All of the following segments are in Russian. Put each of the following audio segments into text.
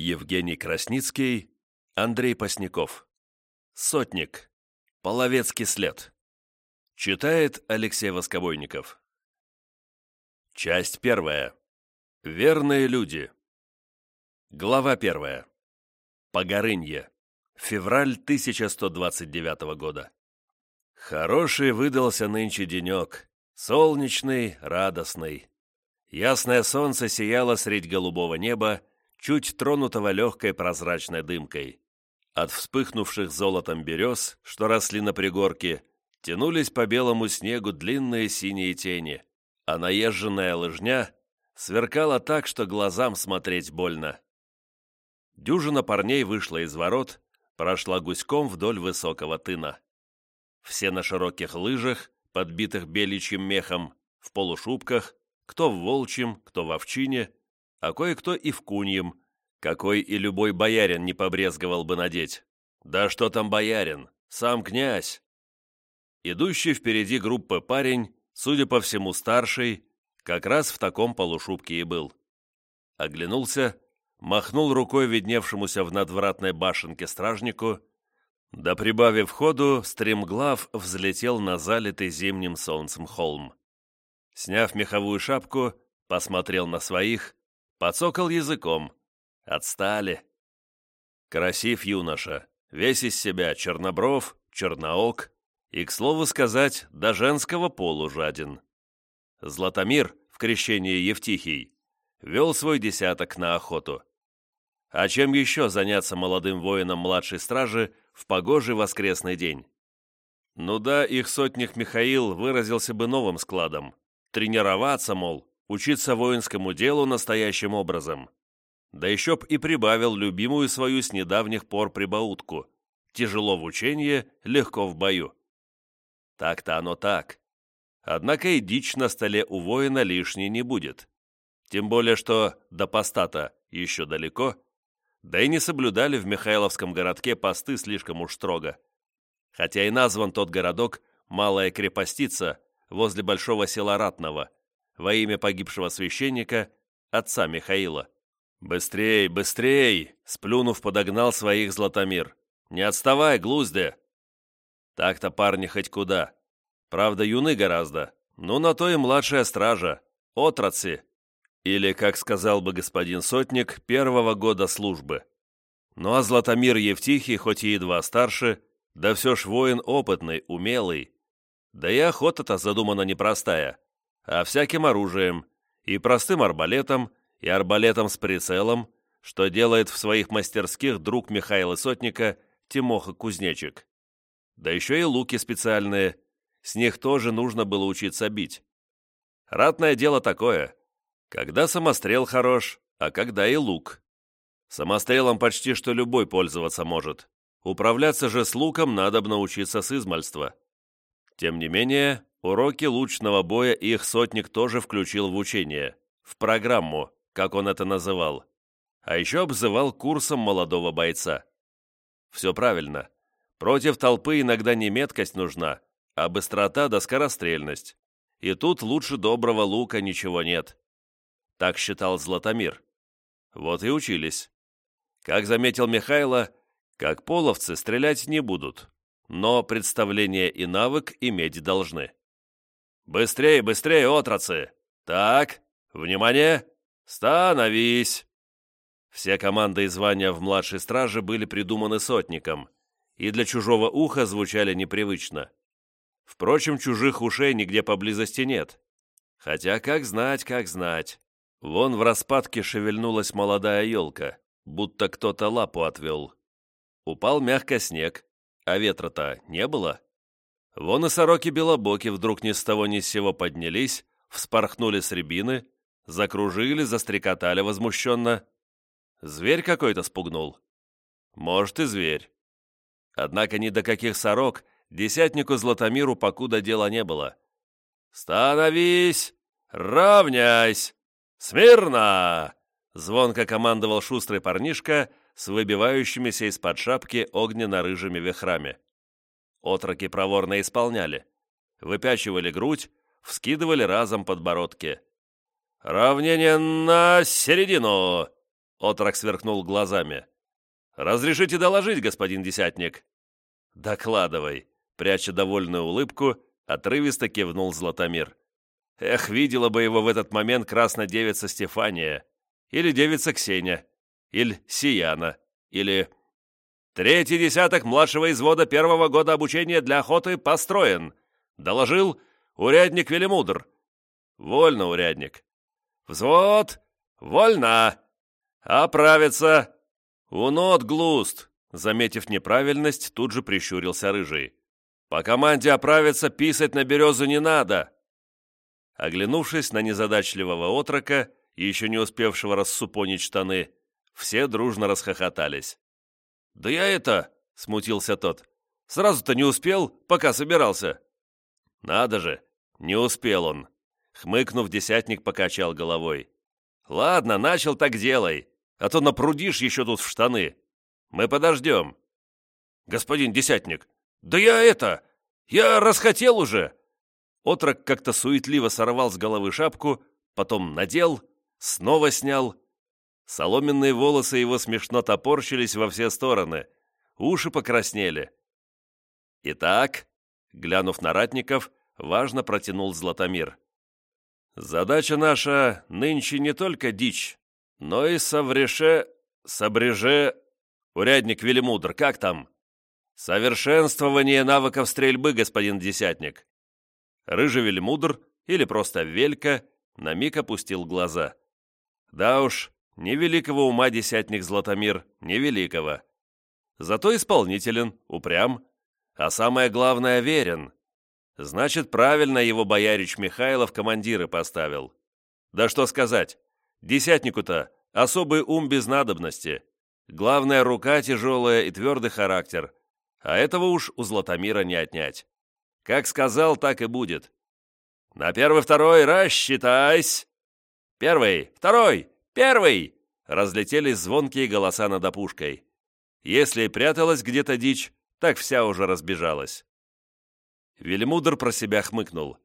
Евгений Красницкий, Андрей Посняков. Сотник. Половецкий след. Читает Алексей Воскобойников. Часть первая. Верные люди. Глава первая. Погорынье. Февраль 1129 года. Хороший выдался нынче денек. Солнечный, радостный. Ясное солнце сияло средь голубого неба, чуть тронутого легкой прозрачной дымкой. От вспыхнувших золотом берез, что росли на пригорке, тянулись по белому снегу длинные синие тени, а наезженная лыжня сверкала так, что глазам смотреть больно. Дюжина парней вышла из ворот, прошла гуськом вдоль высокого тына. Все на широких лыжах, подбитых беличьим мехом, в полушубках, кто в волчьем, кто в овчине, а кое-кто и в куньем, какой и любой боярин не побрезговал бы надеть. Да что там боярин, сам князь. Идущий впереди группы парень, судя по всему старший, как раз в таком полушубке и был. Оглянулся, махнул рукой видневшемуся в надвратной башенке стражнику, да прибавив ходу, стремглав взлетел на залитый зимним солнцем холм. Сняв меховую шапку, посмотрел на своих, подсокал языком. Отстали. Красив юноша, весь из себя чернобров, черноок и, к слову сказать, до женского полу жаден. Златомир в крещении Евтихий вел свой десяток на охоту. А чем еще заняться молодым воинам младшей стражи в погожий воскресный день? Ну да, их сотник Михаил выразился бы новым складом. Тренироваться, мол, учиться воинскому делу настоящим образом. Да еще б и прибавил любимую свою с недавних пор прибаутку. Тяжело в учении, легко в бою. Так-то оно так. Однако и дичь на столе у воина лишней не будет. Тем более, что до поста еще далеко, да и не соблюдали в Михайловском городке посты слишком уж строго. Хотя и назван тот городок Малая Крепостица возле большого села Ратного, во имя погибшего священника, отца Михаила. «Быстрей, быстрей!» — сплюнув, подогнал своих Златомир. «Не отставай, глузде!» Так-то парни хоть куда. Правда, юны гораздо, но на то и младшая стража, отрацы, или, как сказал бы господин Сотник, первого года службы. Ну а Златомир Евтихий, хоть и едва старше, да все ж воин опытный, умелый. Да и охота-то задумана непростая, а всяким оружием, и простым арбалетом, и арбалетом с прицелом, что делает в своих мастерских друг Михаила Сотника Тимоха Кузнечик. Да еще и луки специальные, с них тоже нужно было учиться бить. Ратное дело такое, когда самострел хорош, а когда и лук. Самострелом почти что любой пользоваться может. Управляться же с луком надо бы научиться с измальства. Тем не менее, уроки лучного боя их сотник тоже включил в учение, в программу, как он это называл. А еще обзывал курсом молодого бойца. Все правильно. Против толпы иногда не меткость нужна, а быстрота да скорострельность. И тут лучше доброго лука ничего нет. Так считал Златомир. Вот и учились. Как заметил Михайло, как половцы стрелять не будут, но представление и навык иметь должны. «Быстрее, быстрее, отрацы! Так, внимание! Становись!» Все команды и звания в младшей страже были придуманы сотником, и для чужого уха звучали непривычно. Впрочем, чужих ушей нигде поблизости нет. Хотя, как знать, как знать. Вон в распадке шевельнулась молодая елка, будто кто-то лапу отвел. Упал мягко снег, а ветра-то не было. Вон и сороки-белобоки вдруг ни с того ни с сего поднялись, вспорхнули с рябины, закружили, застрекотали возмущенно. Зверь какой-то спугнул. Может, и зверь. Однако ни до каких сорок десятнику Златомиру покуда дела не было. «Становись! Равняйсь!» «Смирно!» — звонко командовал шустрый парнишка с выбивающимися из-под шапки огненно-рыжими вихрами. Отроки проворно исполняли. Выпячивали грудь, вскидывали разом подбородки. «Равнение на середину! Отрок сверкнул глазами. «Разрешите доложить, господин десятник?» «Докладывай», — пряча довольную улыбку, отрывисто кивнул Златомир. «Эх, видела бы его в этот момент красная девица Стефания, или девица Ксения, или Сияна, или...» «Третий десяток младшего извода первого года обучения для охоты построен», — доложил урядник Велимудр. «Вольно, урядник». «Взвод! Вольно! Оправиться!» «Унот, глуст!» Заметив неправильность, тут же прищурился Рыжий. «По команде оправиться писать на березу не надо!» Оглянувшись на незадачливого отрока, еще не успевшего рассупонить штаны, все дружно расхохотались. «Да я это...» — смутился тот. «Сразу-то не успел, пока собирался». «Надо же, не успел он!» Хмыкнув, десятник покачал головой. «Ладно, начал так делай, а то напрудишь еще тут в штаны. Мы подождем». «Господин десятник, да я это... Я расхотел уже!» Отрок как-то суетливо сорвал с головы шапку, потом надел, снова снял. Соломенные волосы его смешно топорщились во все стороны, уши покраснели. «Итак», — глянув на ратников, важно протянул Златомир. Задача наша нынче не только дичь, но и совреше... собреже... Урядник Велимудр, как там? Совершенствование навыков стрельбы, господин Десятник. Рыжий Велимудр, или просто Велька, на миг опустил глаза. Да уж, невеликого ума Десятник Златомир, невеликого. Зато исполнителен, упрям, а самое главное, верен. Значит, правильно его боярич Михайлов командиры поставил. Да что сказать, десятнику-то особый ум без надобности. Главная рука тяжелая и твердый характер. А этого уж у Златомира не отнять. Как сказал, так и будет. На первый-второй рассчитайся. Первый, второй, первый! Разлетелись звонкие голоса над опушкой. Если и пряталась где-то дичь, так вся уже разбежалась. Вельмудр про себя хмыкнул.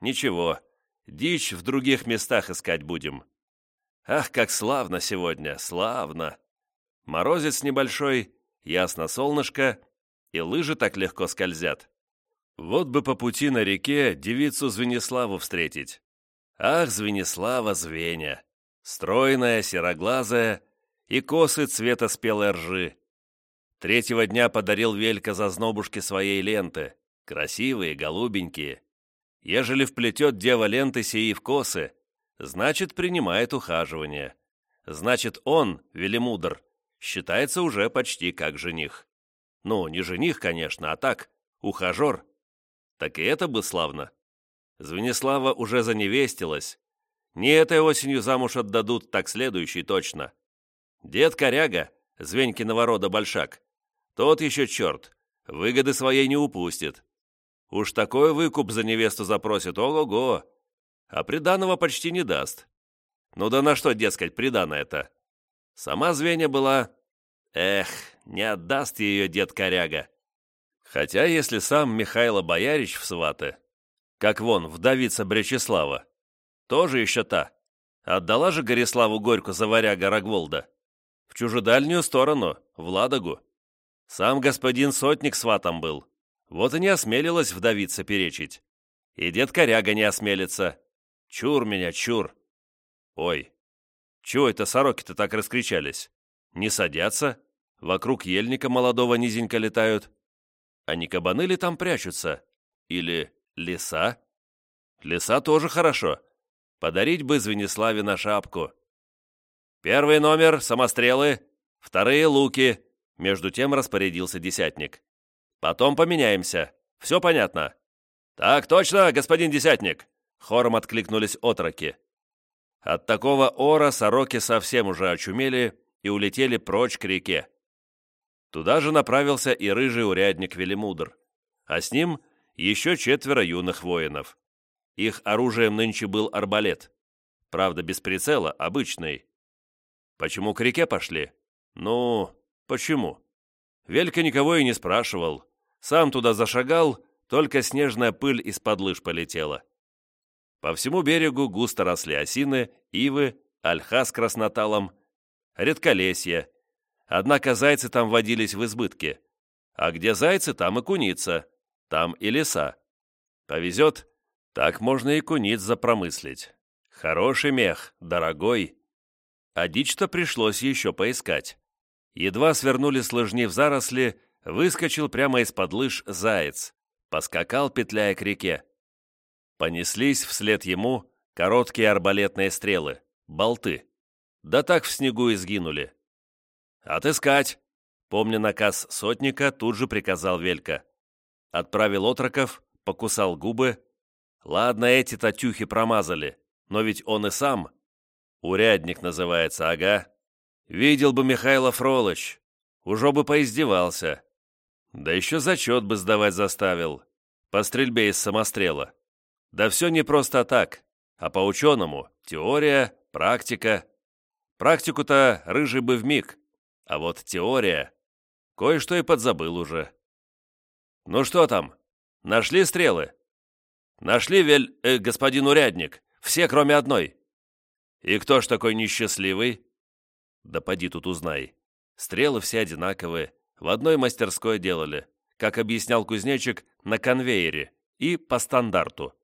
«Ничего, дичь в других местах искать будем. Ах, как славно сегодня, славно! Морозец небольшой, ясно солнышко, и лыжи так легко скользят. Вот бы по пути на реке девицу Звениславу встретить. Ах, Звенислава Звеня! Стройная, сероглазая и косы цвета спелой ржи. Третьего дня подарил Велька зазнобушке своей ленты. Красивые, голубенькие. Ежели вплетет дева ленты сии в косы, значит, принимает ухаживание. Значит, он, Велимудр, считается уже почти как жених. Ну, не жених, конечно, а так, ухажер. Так и это бы славно. Звенислава уже заневестилась. Не этой осенью замуж отдадут, так следующий точно. Дед Коряга, Звенькиного рода Большак, тот еще черт, выгоды своей не упустит. Уж такой выкуп за невесту запросит, ого-го. А приданого почти не даст. Ну да на что, дескать, придано-то? Сама звенья была... Эх, не отдаст ее дед Коряга. Хотя если сам Михайло Боярич в сваты, как вон, вдовица Бречеслава, тоже еще та. Отдала же Гориславу Горьку за варяга Рогволда. В чужедальнюю сторону, в Ладогу. Сам господин Сотник сватом был. Вот и не осмелилась вдовица перечить. И дед Коряга не осмелится. Чур меня, чур. Ой, чего это сороки-то так раскричались? Не садятся? Вокруг ельника молодого низенько летают? А не кабаны ли там прячутся? Или лиса? Лиса тоже хорошо. Подарить бы Звениславе на шапку. Первый номер — самострелы, вторые — луки. Между тем распорядился десятник. Потом поменяемся. Все понятно?» «Так точно, господин Десятник!» Хором откликнулись отроки. От такого ора сороки совсем уже очумели и улетели прочь к реке. Туда же направился и рыжий урядник Велимудр, а с ним еще четверо юных воинов. Их оружием нынче был арбалет. Правда, без прицела, обычный. Почему к реке пошли? Ну, почему? Велька никого и не спрашивал. Сам туда зашагал, только снежная пыль из-под лыж полетела. По всему берегу густо росли осины, ивы, ольха с красноталом. редколесье. Однако зайцы там водились в избытке. А где зайцы, там и куница, там и леса. Повезет, так можно и куниц запромыслить. Хороший мех, дорогой. А дичь-то пришлось еще поискать. Едва свернули с лыжни в заросли, выскочил прямо из-под лыж заяц. Поскакал, петляя к реке. Понеслись вслед ему короткие арбалетные стрелы, болты. Да так в снегу и сгинули. «Отыскать!» Помня наказ сотника, тут же приказал Велька. Отправил отроков, покусал губы. Ладно, эти татюхи промазали, но ведь он и сам. Урядник называется, ага. Видел бы Михайло Фролыч, уже бы поиздевался. Да еще зачет бы сдавать заставил. По стрельбе из самострела. Да все не просто так, а по-ученому. Теория, практика. Практику-то рыжий бы вмиг, а вот теория... Кое-что и подзабыл уже. «Ну что там? Нашли стрелы?» «Нашли, вель... Э, господин урядник. Все, кроме одной». «И кто ж такой несчастливый?» «Да поди тут узнай. Стрелы все одинаковые. В одной мастерской делали, как объяснял кузнечик, на конвейере и по стандарту.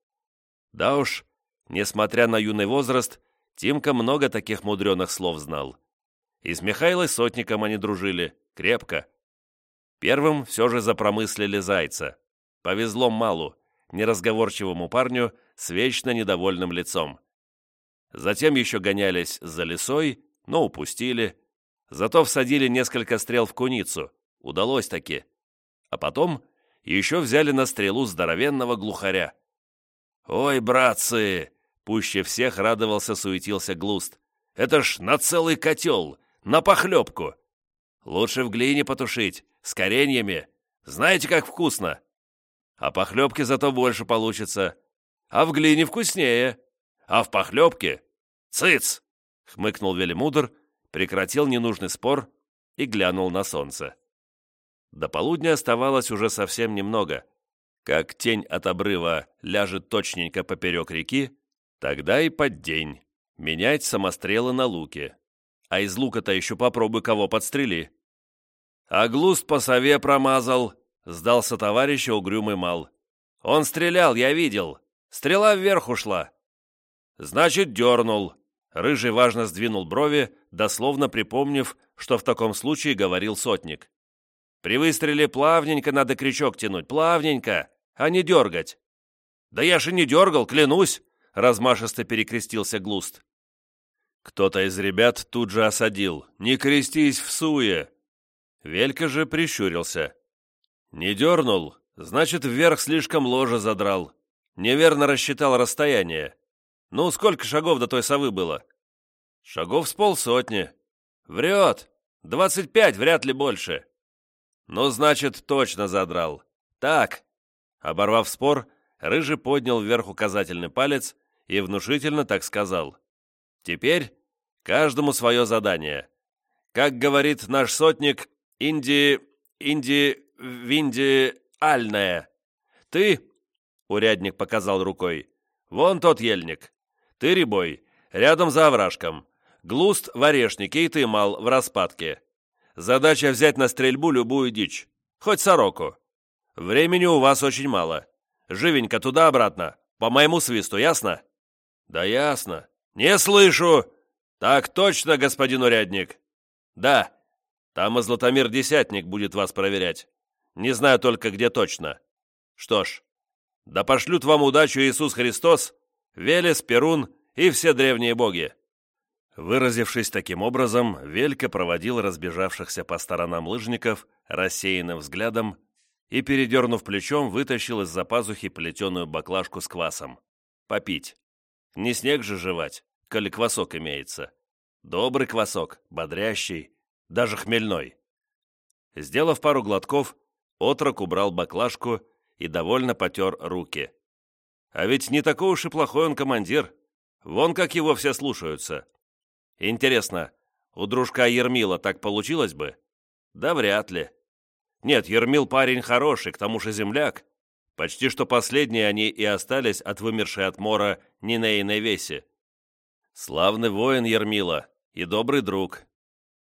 Да уж, несмотря на юный возраст, Тимка много таких мудреных слов знал. И с Михайлой Сотником они дружили, крепко. Первым все же запромыслили зайца. Повезло Малу, неразговорчивому парню с вечно недовольным лицом. Затем еще гонялись за лесой, но упустили. Зато всадили несколько стрел в куницу. Удалось таки. А потом еще взяли на стрелу здоровенного глухаря. «Ой, братцы!» Пуще всех радовался, суетился Глуст. «Это ж на целый котел! На похлебку! Лучше в глине потушить, с кореньями. Знаете, как вкусно? А похлебки зато больше получится. А в глине вкуснее. А в похлебке... Цыц!» Хмыкнул Велимудр, прекратил ненужный спор и глянул на солнце. До полудня оставалось уже совсем немного. Как тень от обрыва ляжет точненько поперек реки, тогда и под день. Менять самострелы на луке. А из лука-то еще попробуй кого подстрели. А глуст по сове промазал, сдался товарища угрюмый мал. Он стрелял, я видел. Стрела вверх ушла. Значит, дернул. Рыжий важно сдвинул брови, дословно припомнив, что в таком случае говорил сотник. При выстреле плавненько надо крючок тянуть, плавненько, а не дергать. Да я же не дергал, клянусь, размашисто перекрестился Глуст. Кто-то из ребят тут же осадил. «Не крестись в суе!» Велька же прищурился. «Не дернул, значит, вверх слишком ложе задрал. Неверно рассчитал расстояние. Ну, сколько шагов до той совы было?» «Шагов с полсотни». «Врет! Двадцать пять, вряд ли больше». «Ну, значит, точно задрал. Так». Оборвав спор, Рыжий поднял вверх указательный палец и внушительно так сказал. «Теперь каждому свое задание. Как говорит наш сотник, инди... инди... винди... альная. Ты...» — урядник показал рукой. «Вон тот ельник. Ты, Рябой, рядом за овражком. Глуст в орешнике и ты, Мал, в распадке. Задача взять на стрельбу любую дичь. Хоть сороку. Времени у вас очень мало. Живенько туда-обратно. По моему свисту, ясно?» «Да ясно. Не слышу!» «Так точно, господин урядник!» «Да. Там и Златомир Десятник будет вас проверять. Не знаю только, где точно. Что ж, да пошлют вам удачу Иисус Христос, Велес, Перун и все древние боги». Выразившись таким образом, Велька проводил разбежавшихся по сторонам лыжников рассеянным взглядом и, передернув плечом, вытащил из-за пазухи плетеную баклажку с квасом. Попить. Не снег же жевать, коли квасок имеется. Добрый квасок, бодрящий, даже хмельной. Сделав пару глотков, отрок убрал баклажку и довольно потер руки. А ведь не такой уж и плохой он командир. Вон как его все слушаются. Интересно, у дружка Ермила так получилось бы? Да вряд ли. Нет, Ермил парень хороший, к тому же земляк. Почти что последние они и остались от вымершей от мора Нинейной Веси. Славный воин Ермила и добрый друг.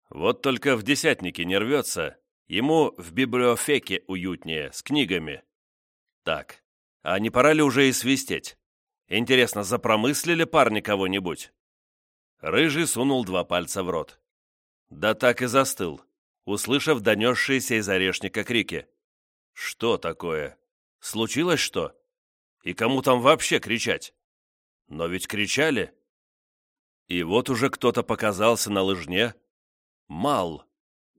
Вот только в десятнике не рвется, ему в библиофеке уютнее, с книгами. Так, а не пора ли уже и свистеть? Интересно, запромыслили парни кого-нибудь? Рыжий сунул два пальца в рот. Да так и застыл, услышав донесшиеся из орешника крики. Что такое? Случилось что? И кому там вообще кричать? Но ведь кричали. И вот уже кто-то показался на лыжне. Мал.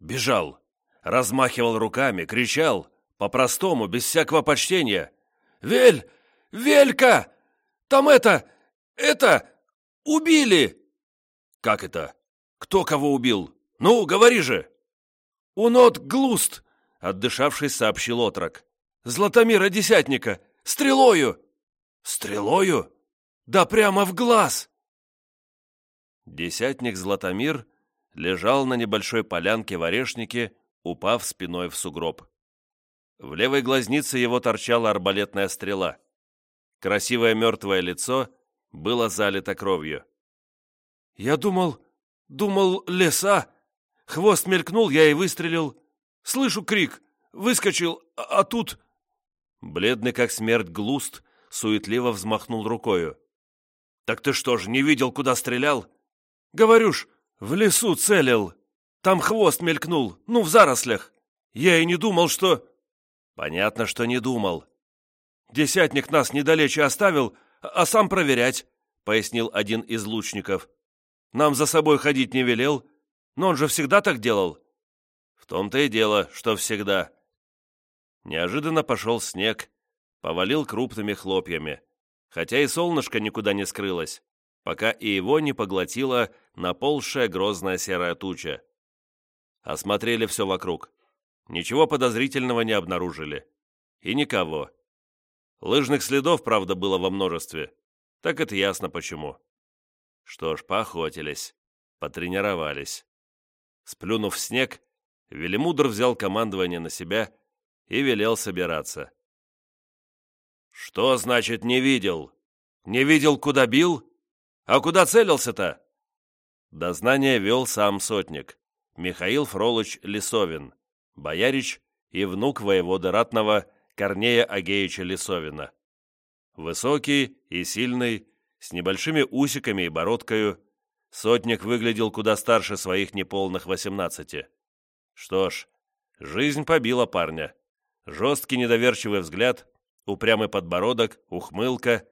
Бежал. Размахивал руками, кричал. По-простому, без всякого почтения. «Вель! Велька! Там это... это... убили!» «Как это? Кто кого убил? Ну, говори же!» «Унот Глуст!» — отдышавшись, сообщил отрок. «Златомира Десятника! Стрелою!» «Стрелою? Да прямо в глаз!» Десятник Златомир лежал на небольшой полянке в орешнике, упав спиной в сугроб. В левой глазнице его торчала арбалетная стрела. Красивое мертвое лицо было залито кровью. «Я думал, думал, леса. Хвост мелькнул, я и выстрелил. Слышу крик, выскочил, а, а тут...» Бледный как смерть глуст, суетливо взмахнул рукою. «Так ты что ж, не видел, куда стрелял?» «Говорю ж, в лесу целил. Там хвост мелькнул, ну, в зарослях. Я и не думал, что...» «Понятно, что не думал. Десятник нас недалече оставил, а сам проверять», — пояснил один из лучников. «Нам за собой ходить не велел, но он же всегда так делал». «В том-то и дело, что всегда». Неожиданно пошел снег, повалил крупными хлопьями, хотя и солнышко никуда не скрылось, пока и его не поглотила наползшая грозная серая туча. Осмотрели все вокруг. Ничего подозрительного не обнаружили. И никого. Лыжных следов, правда, было во множестве. Так это ясно почему. Что ж, поохотились. Потренировались. Сплюнув снег, Велимудр взял командование на себя и велел собираться. «Что значит не видел? Не видел, куда бил? А куда целился-то?» Дознание вел сам сотник, Михаил Фролыч Лисовин, боярич и внук воевода ратного Корнея Агеича Лисовина. Высокий и сильный, с небольшими усиками и бородкою, сотник выглядел куда старше своих неполных восемнадцати. Что ж, жизнь побила парня. Жесткий недоверчивый взгляд, упрямый подбородок, ухмылка.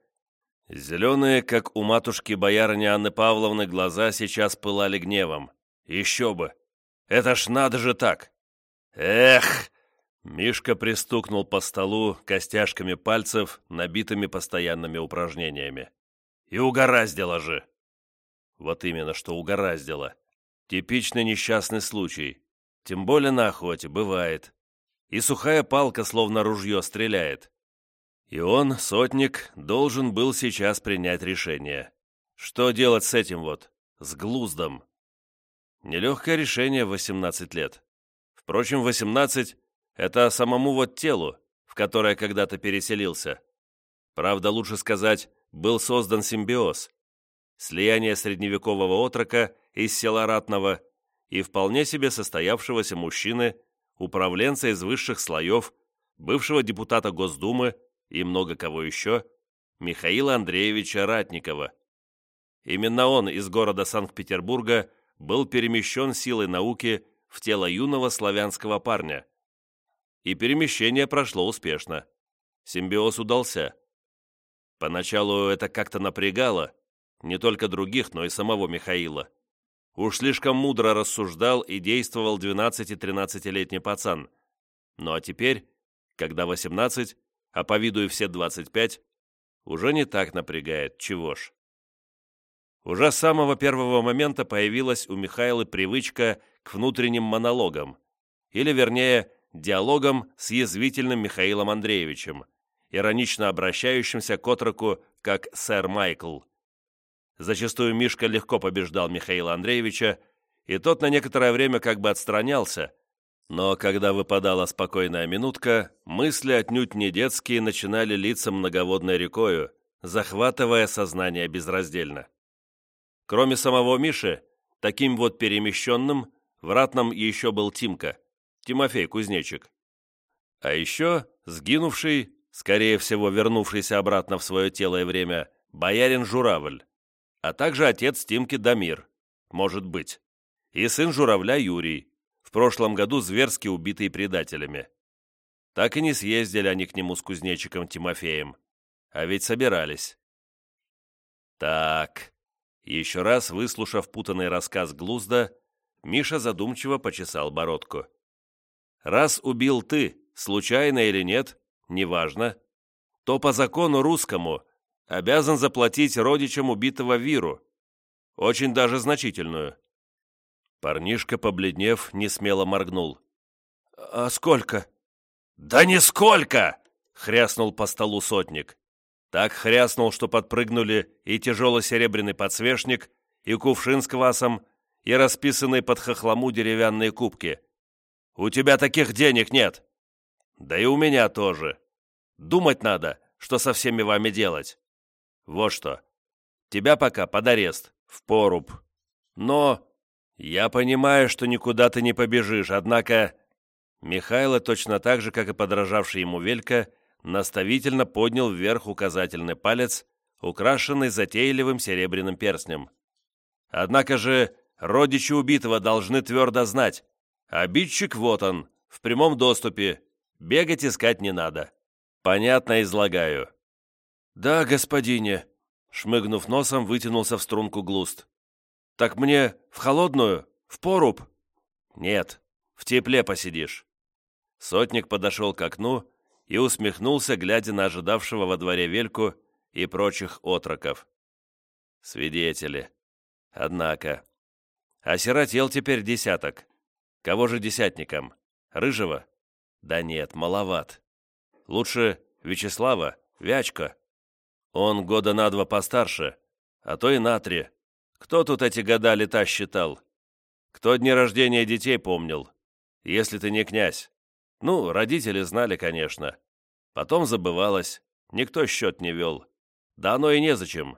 Зеленые, как у матушки боярыни Анны Павловны, глаза сейчас пылали гневом. Еще бы! Это ж надо же так! Эх! Мишка пристукнул по столу костяшками пальцев, набитыми постоянными упражнениями. И угораздило же! Вот именно, что угораздило. Типичный несчастный случай. Тем более на охоте, бывает. И сухая палка, словно ружье, стреляет. И он, сотник, должен был сейчас принять решение. Что делать с этим вот, с глуздом? Нелегкое решение в 18 лет. Впрочем, 18 — это самому вот телу, в которое когда-то переселился. Правда, лучше сказать, был создан симбиоз. Слияние средневекового отрока из села Ратного и вполне себе состоявшегося мужчины, управленца из высших слоев, бывшего депутата Госдумы, и много кого еще, Михаила Андреевича Ратникова. Именно он из города Санкт-Петербурга был перемещен силой науки в тело юного славянского парня. И перемещение прошло успешно. Симбиоз удался. Поначалу это как-то напрягало, не только других, но и самого Михаила. Уж слишком мудро рассуждал и действовал 12-13-летний пацан. Ну а теперь, когда 18, а по виду и все 25, уже не так напрягает, чего ж. Уже с самого первого момента появилась у Михаила привычка к внутренним монологам, или, вернее, диалогам с язвительным Михаилом Андреевичем, иронично обращающимся к отроку как «сэр Майкл». Зачастую Мишка легко побеждал Михаила Андреевича, и тот на некоторое время как бы отстранялся, но когда выпадала спокойная минутка, мысли отнюдь не детские начинали литься многоводной рекою, захватывая сознание безраздельно. Кроме самого Миши, таким вот перемещенным в ратном еще был Тимка, Тимофей Кузнечик. А еще сгинувший, скорее всего вернувшийся обратно в свое тело и время, боярин Журавль, а также отец Тимки Дамир, может быть, и сын Журавля Юрий, в прошлом году зверски убитый предателями. Так и не съездили они к нему с кузнечиком Тимофеем, а ведь собирались. Так, еще раз выслушав путанный рассказ Глузда, Миша задумчиво почесал бородку. «Раз убил ты, случайно или нет, неважно, то по закону русскому обязан заплатить родичам убитого Виру, очень даже значительную». Парнишка, побледнев, несмело моргнул. «А сколько?» «Да нисколько!» — хряснул по столу сотник. Так хряснул, что подпрыгнули и тяжело-серебряный подсвечник, и кувшин с квасом, и расписанные под хохлому деревянные кубки. «У тебя таких денег нет!» «Да и у меня тоже. Думать надо, что со всеми вами делать. Вот что. Тебя пока под арест, в поруб. Но я понимаю, что никуда ты не побежишь, однако...» Михайло, точно так же, как и подражавший ему Велька, наставительно поднял вверх указательный палец, украшенный затейливым серебряным перстнем. «Однако же Родичи убитого должны твердо знать. Обидчик вот он, в прямом доступе. Бегать искать не надо. Понятно излагаю». «Да, господине», — шмыгнув носом, вытянулся в струнку глуст. «Так мне в холодную? В поруб?» «Нет, в тепле посидишь». Сотник подошел к окну и усмехнулся, глядя на ожидавшего во дворе Вельку и прочих отроков. «Свидетели. Однако, Осиротел теперь десяток. Кого же десятником? Рыжего? Да нет, маловат. Лучше Вячеслава, Вячка. Он года на два постарше, а то и на три. Кто тут эти года лета считал? Кто дни рождения детей помнил? Если ты не князь. Ну, родители знали, конечно. Потом забывалось, никто счет не вел. Да оно и незачем.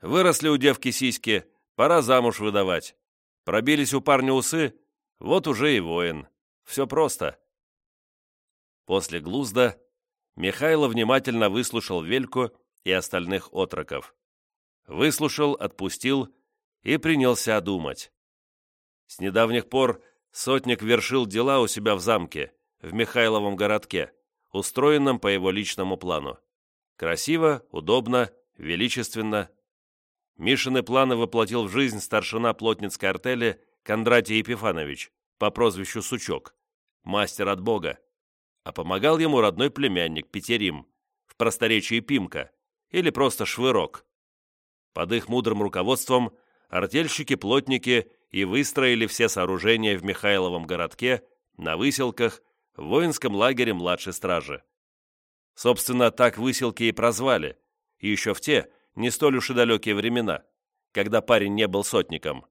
Выросли у девки сиськи, пора замуж выдавать. Пробились у парня усы, вот уже и воин. Все просто. После глузда Михайло внимательно выслушал Вельку и остальных отроков. Выслушал, отпустил и принялся думать. С недавних пор сотник вершил дела у себя в замке, в Михайловом городке, устроенном по его личному плану. Красиво, удобно, величественно, Мишины планы воплотил в жизнь старшина плотницкой артели Кондратий Епифанович по прозвищу Сучок, мастер от Бога, а помогал ему родной племянник Петерим, в просторечии Пимка, или просто Швырок. Под их мудрым руководством артельщики-плотники и выстроили все сооружения в Михайловом городке, на выселках, в воинском лагере младшей стражи. Собственно, так выселки и прозвали, еще в те, не столь уж и далекие времена, когда парень не был сотником,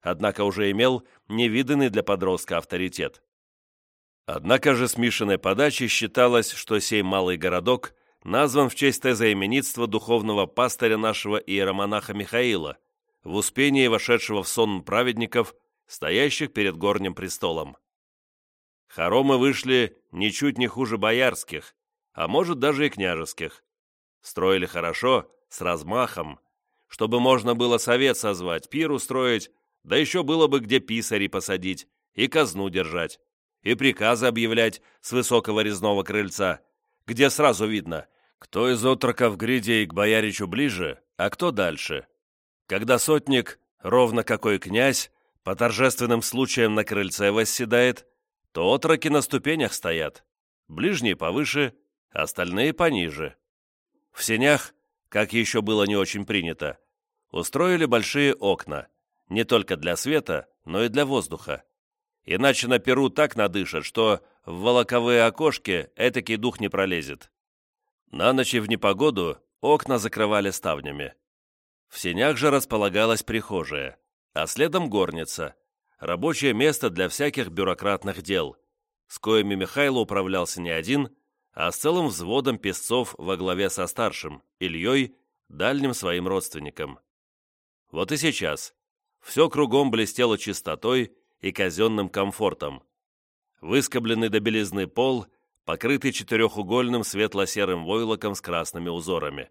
однако уже имел невиданный для подростка авторитет. Однако же с Мишиной подачи считалось, что сей малый городок назван в честь тезаименитства духовного пастыря нашего иеромонаха Михаила, в успении вошедшего в сон праведников, стоящих перед горним престолом. Хоромы вышли ничуть не хуже боярских, а может даже и княжеских. Строили хорошо, с размахом, чтобы можно было совет созвать, пир устроить, да еще было бы где писари посадить и казну держать, и приказы объявлять с высокого резного крыльца, где сразу видно, кто из отроков гридей к бояричу ближе, а кто дальше. Когда сотник, ровно какой князь, по торжественным случаям на крыльце восседает, то отроки на ступенях стоят, ближние повыше, остальные пониже. В сенях как еще было не очень принято, устроили большие окна, не только для света, но и для воздуха. Иначе на перу так надышат, что в волоковые окошки этакий дух не пролезет. На ночь и в непогоду окна закрывали ставнями. В сенях же располагалась прихожая, а следом горница, рабочее место для всяких бюрократных дел, с коими Михайло управлялся не один, а с целым взводом песцов во главе со старшим, Ильей, дальним своим родственником. Вот и сейчас. Все кругом блестело чистотой и казенным комфортом. Выскобленный до белизны пол, покрытый четырехугольным светло-серым войлоком с красными узорами.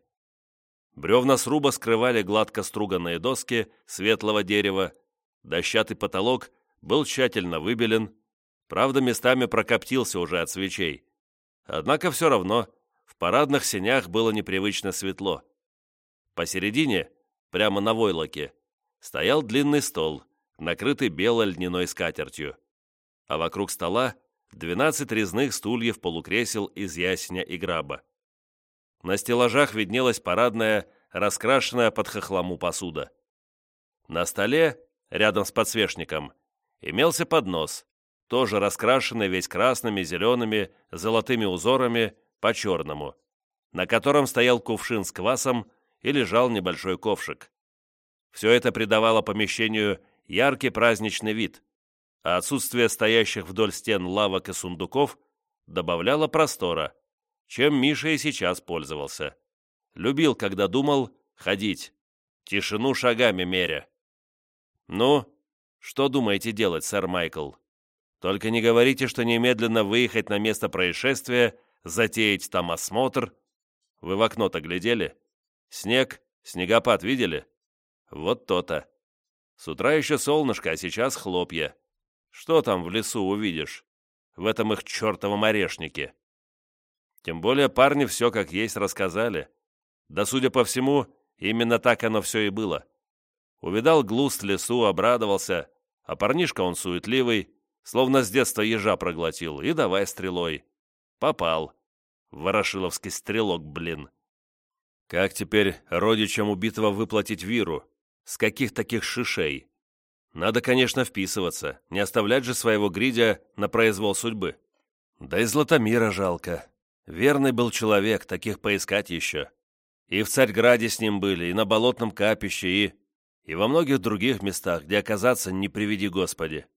Бревна сруба скрывали гладко струганные доски светлого дерева, дощатый потолок был тщательно выбелен, правда, местами прокоптился уже от свечей. Однако все равно в парадных сенях было непривычно светло. Посередине, прямо на войлоке, стоял длинный стол, накрытый белой льняной скатертью, а вокруг стола 12 резных стульев полукресел из ясеня и граба. На стеллажах виднелась парадная, раскрашенная под хохлому посуда. На столе, рядом с подсвечником, имелся поднос, тоже раскрашенный весь красными, зелеными, золотыми узорами по-черному, на котором стоял кувшин с квасом и лежал небольшой ковшик. Все это придавало помещению яркий праздничный вид, а отсутствие стоящих вдоль стен лавок и сундуков добавляло простора – чем Миша и сейчас пользовался. Любил, когда думал, ходить, тишину шагами меря. «Ну, что думаете делать, сэр Майкл? Только не говорите, что немедленно выехать на место происшествия, затеять там осмотр. Вы в окно-то глядели? Снег, снегопад видели? Вот то-то. С утра еще солнышко, а сейчас хлопья. Что там в лесу увидишь? В этом их чертовом орешнике. Тем более парни все как есть рассказали. Да, судя по всему, именно так оно все и было. Увидал глуст лесу, обрадовался, а парнишка он суетливый, словно с детства ежа проглотил, и давай стрелой. Попал. Ворошиловский стрелок, блин. Как теперь родичам убитого выплатить виру? С каких таких шишей? Надо, конечно, вписываться, не оставлять же своего гридя на произвол судьбы. Да и Златомира жалко. Верный был человек, таких поискать еще. И в Царьграде с ним были, и на Болотном капище, и... и во многих других местах, где оказаться не приведи Господи.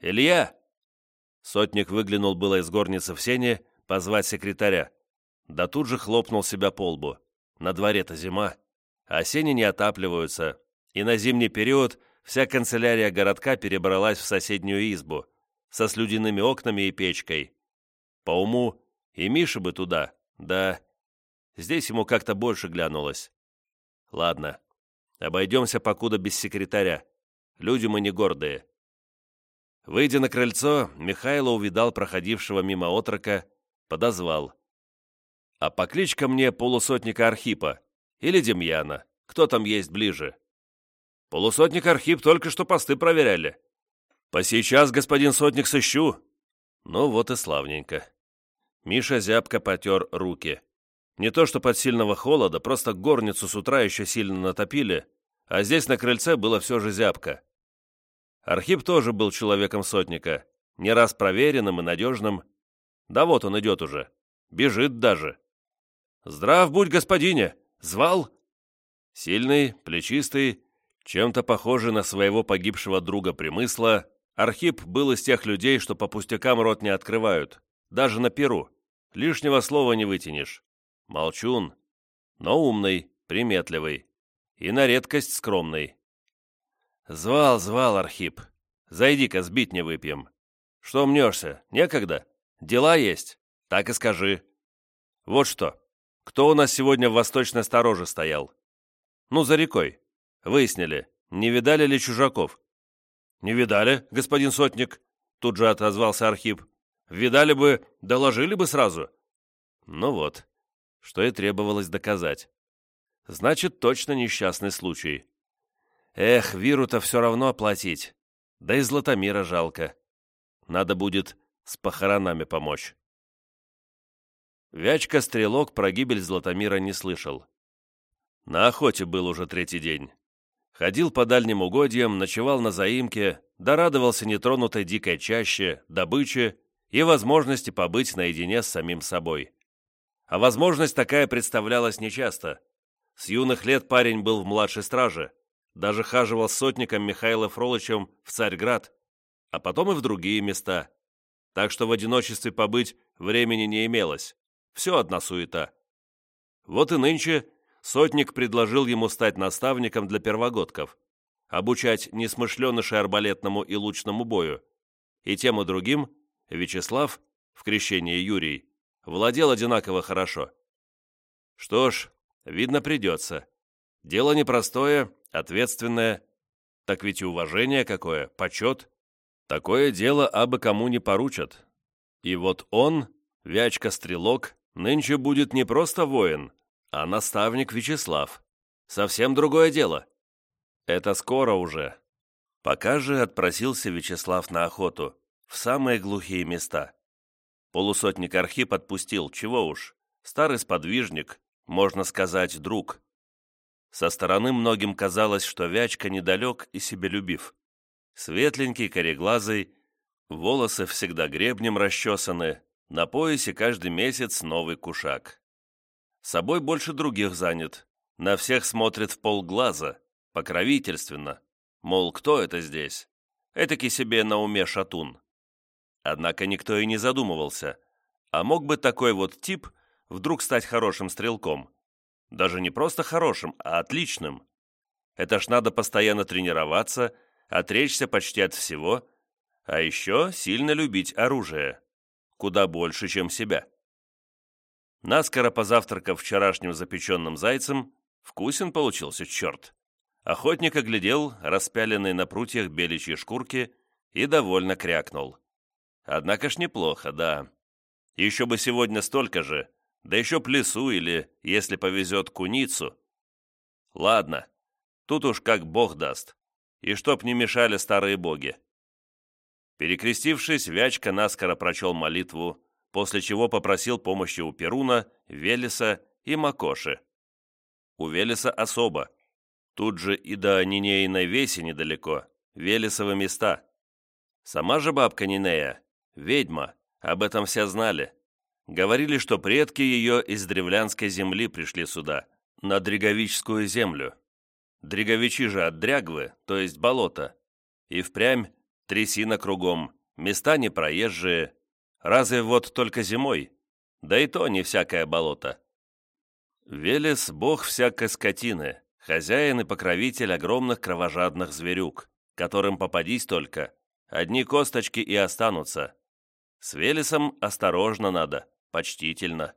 «Илья!» Сотник выглянул было из горницы в сене позвать секретаря. Да тут же хлопнул себя по лбу. На дворе-то зима, а сени не отапливаются, и на зимний период вся канцелярия городка перебралась в соседнюю избу со слюдяными окнами и печкой. По уму и Миша бы туда, да. Здесь ему как-то больше глянулось. Ладно, обойдемся покуда без секретаря. Люди мы не гордые. Выйдя на крыльцо, Михайло увидал проходившего мимо отрока, подозвал. «А покличка мне полусотника Архипа или Демьяна, кто там есть ближе?» «Полусотник Архип только что посты проверяли». «По сейчас, господин сотник, сыщу». «Ну вот и славненько». Миша зябко потер руки. Не то что под сильного холода, просто горницу с утра еще сильно натопили, а здесь на крыльце было все же зябко. Архип тоже был человеком сотника, не раз проверенным и надежным. Да вот он идет уже, бежит даже. «Здрав будь, господине! Звал?» Сильный, плечистый, чем-то похожий на своего погибшего друга Примысла, Архип был из тех людей, что по пустякам рот не открывают, даже на перу. Лишнего слова не вытянешь. Молчун, но умный, приметливый и на редкость скромный. Звал, звал Архип. Зайди-ка, сбить не выпьем. Что мнешься? Некогда? Дела есть? Так и скажи. Вот что. Кто у нас сегодня в восточной стороже стоял? Ну, за рекой. Выяснили, не видали ли чужаков? Не видали, господин сотник, тут же отозвался Архип. Видали бы, доложили бы сразу. Ну вот, что и требовалось доказать. Значит, точно несчастный случай. Эх, Виру-то все равно оплатить. Да и Златомира жалко. Надо будет с похоронами помочь. Вячка-стрелок про гибель Златомира не слышал. На охоте был уже третий день. Ходил по дальним угодьям, ночевал на заимке, дорадовался нетронутой дикой чаще, добыче и возможности побыть наедине с самим собой. А возможность такая представлялась нечасто. С юных лет парень был в младшей страже, даже хаживал с сотником Михаилом Фролычем в Царьград, а потом и в другие места. Так что в одиночестве побыть времени не имелось. Все одна суета. Вот и нынче сотник предложил ему стать наставником для первогодков, обучать несмышленышей арбалетному и лучному бою, и тем и другим Вячеслав, в крещении Юрий, владел одинаково хорошо. Что ж, видно, придется. Дело непростое, ответственное. Так ведь и уважение какое, почет. Такое дело абы кому не поручат. И вот он, Вячка-стрелок, нынче будет не просто воин, а наставник Вячеслав. Совсем другое дело. Это скоро уже. Пока же отпросился Вячеслав на охоту, в самые глухие места. Полусотник Архип отпустил, чего уж, старый сподвижник, можно сказать, друг. Со стороны многим казалось, что Вячка недалек и себелюбив. Светленький, кореглазый, волосы всегда гребнем расчесаны, на поясе каждый месяц новый кушак. Собой больше других занят, на всех смотрит в полглаза, покровительственно, мол, кто это здесь? Этаки себе на уме шатун. Однако никто и не задумывался, а мог бы такой вот тип вдруг стать хорошим стрелком. Даже не просто хорошим, а отличным. Это ж надо постоянно тренироваться, отречься почти от всего, а еще сильно любить оружие. Куда больше, чем себя. Наскоро позавтракав вчерашним запеченным зайцем, Вкусен получился черт. Охотник оглядел распяленные на прутьях беличьи шкурки и довольно крякнул. Однако ж неплохо, да. Еще бы сегодня столько же, да еще плесу или, если повезет, куницу. Ладно, тут уж как бог даст, и чтоб не мешали старые боги. Перекрестившись, Вячка наскоро прочел молитву, после чего попросил помощи у Перуна, Велеса и Макоши. У Велеса особо. Тут же и до Нинейной веси недалеко, Велесовы места. Сама же бабка Нинея, ведьма, об этом все знали. Говорили, что предки ее из древлянской земли пришли сюда, на Дреговичскую землю. Дреговичи же от Дрягвы, то есть болото. И впрямь трясина кругом, места непроезжие. Разве вот только зимой? Да и то не всякое болото. Велес – бог всякой скотины, хозяин и покровитель огромных кровожадных зверюк, которым попадись только, одни косточки и останутся. С Велесом осторожно надо, почтительно.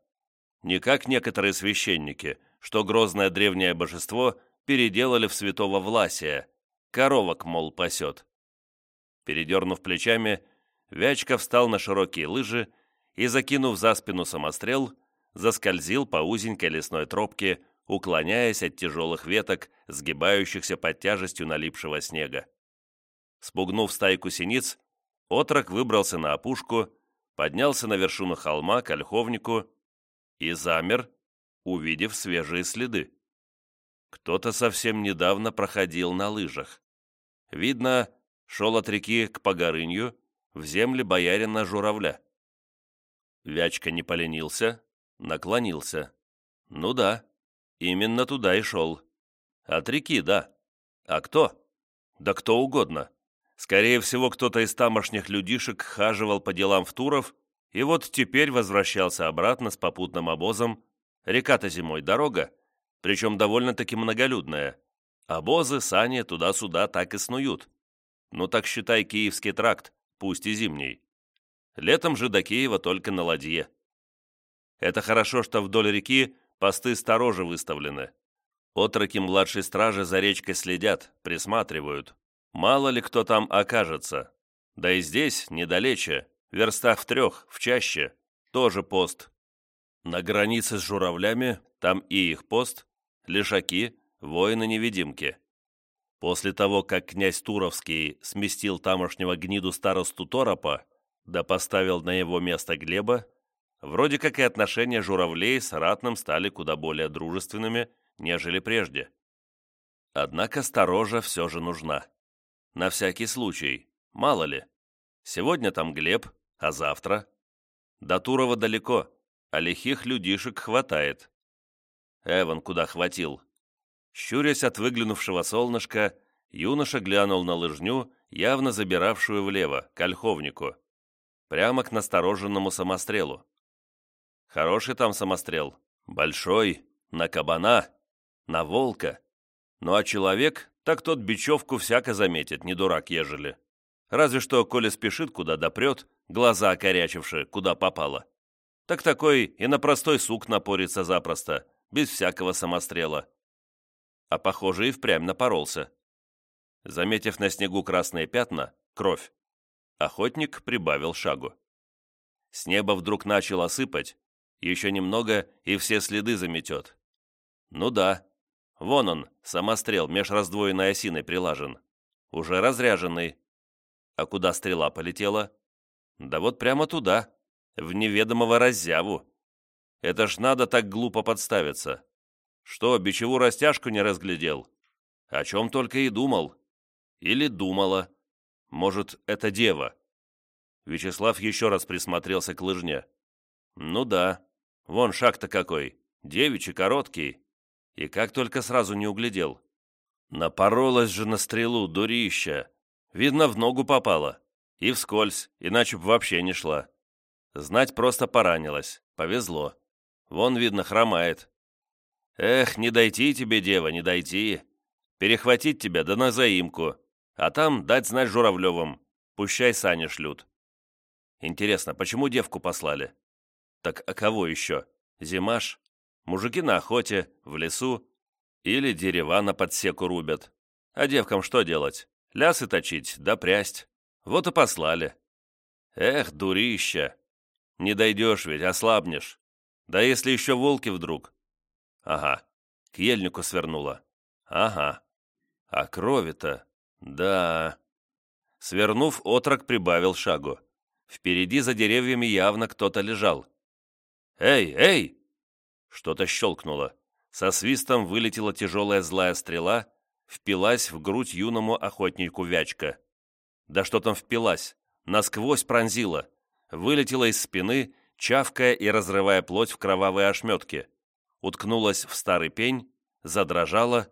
Не как некоторые священники, что грозное древнее божество переделали в святого Власия, коровок, мол, пасет. Передернув плечами, Вячка встал на широкие лыжи и, закинув за спину самострел, заскользил по узенькой лесной тропке, уклоняясь от тяжелых веток, сгибающихся под тяжестью налипшего снега. Спугнув стайку синиц, отрок выбрался на опушку, поднялся на вершину холма к ольховнику и замер, увидев свежие следы. Кто-то совсем недавно проходил на лыжах. Видно, шел от реки к Погорынью, в земле боярина Журавля. Вячка не поленился, Наклонился. Ну да, именно туда и шел. От реки, да. А кто? Да кто угодно. Скорее всего, кто-то из тамошних людишек хаживал по делам в Туров и вот теперь возвращался обратно с попутным обозом. Река-то зимой дорога, причем довольно-таки многолюдная. Обозы, сани туда-сюда так и снуют. Ну так считай Киевский тракт, пусть и зимний. Летом же до Киева только на ладье. Это хорошо, что вдоль реки посты сторожи выставлены. Отроки младшей стражи за речкой следят, присматривают. Мало ли кто там окажется. Да и здесь, недалече, верстах в трех, в чаще, тоже пост. На границе с журавлями, там и их пост, лишаки, воины-невидимки. После того, как князь Туровский сместил тамошнего гниду старосту Торопа, да поставил на его место Глеба, Вроде как и отношения журавлей с Ратным стали куда более дружественными, нежели прежде. Однако сторожа все же нужна. На всякий случай, мало ли. Сегодня там Глеб, а завтра? До Турова далеко, а лихих людишек хватает. Эван куда хватил. Щурясь от выглянувшего солнышка, юноша глянул на лыжню, явно забиравшую влево, к ольховнику. Прямо к настороженному самострелу. Хороший там самострел. Большой, на кабана, на волка. Ну а человек так тот бечевку всяко заметит, не дурак ежели. Разве что, коли спешит куда допрет, глаза окорячившие, куда попало. Так такой и на простой сук напорится запросто, без всякого самострела. А похоже и впрямь напоролся. Заметив на снегу красные пятна, кровь, охотник прибавил шагу. С неба вдруг начал осыпать, еще немного и все следы заметет. Ну да, вон он, самострел меж раздвоенной осиной прилажен. Уже разряженный. А куда стрела полетела? Да вот прямо туда, в неведомого раззяву. Это ж надо так глупо подставиться. Что, бичеву растяжку не разглядел? О чем только и думал. Или думала. Может, это дева. Вячеслав еще раз присмотрелся к лыжне. Ну да, вон шаг-то какой, девичий, короткий. И как только сразу не углядел. Напоролась же на стрелу, дурища. Видно, в ногу попала. И вскользь, иначе б вообще не шла. Знать просто поранилась. Повезло. Вон, видно, хромает. Эх, не дойти тебе, дева, не дойти. Перехватить тебя да на заимку. А там дать знать Журавлевым. Пущай сани шлют. Интересно, почему девку послали? Так а кого еще? Зимаш? Мужики на охоте, в лесу? Или дерева на подсеку рубят? А девкам что делать? Лясы точить, да прясть. Вот и послали. Эх, дурища! Не дойдешь ведь, ослабнешь. Да если еще волки вдруг. Ага, к ельнику свернула. Ага. А крови-то... Да. Свернув, отрок прибавил шагу. Впереди за деревьями явно кто-то лежал. «Эй, эй!» Что-то щелкнуло. Со свистом вылетела тяжелая злая стрела, впилась в грудь юному охотнику Вячка. Да что там впилась? Насквозь пронзила. Вылетела из спины, чавкая и разрывая плоть в кровавые ошметки. Уткнулась в старый пень, задрожала,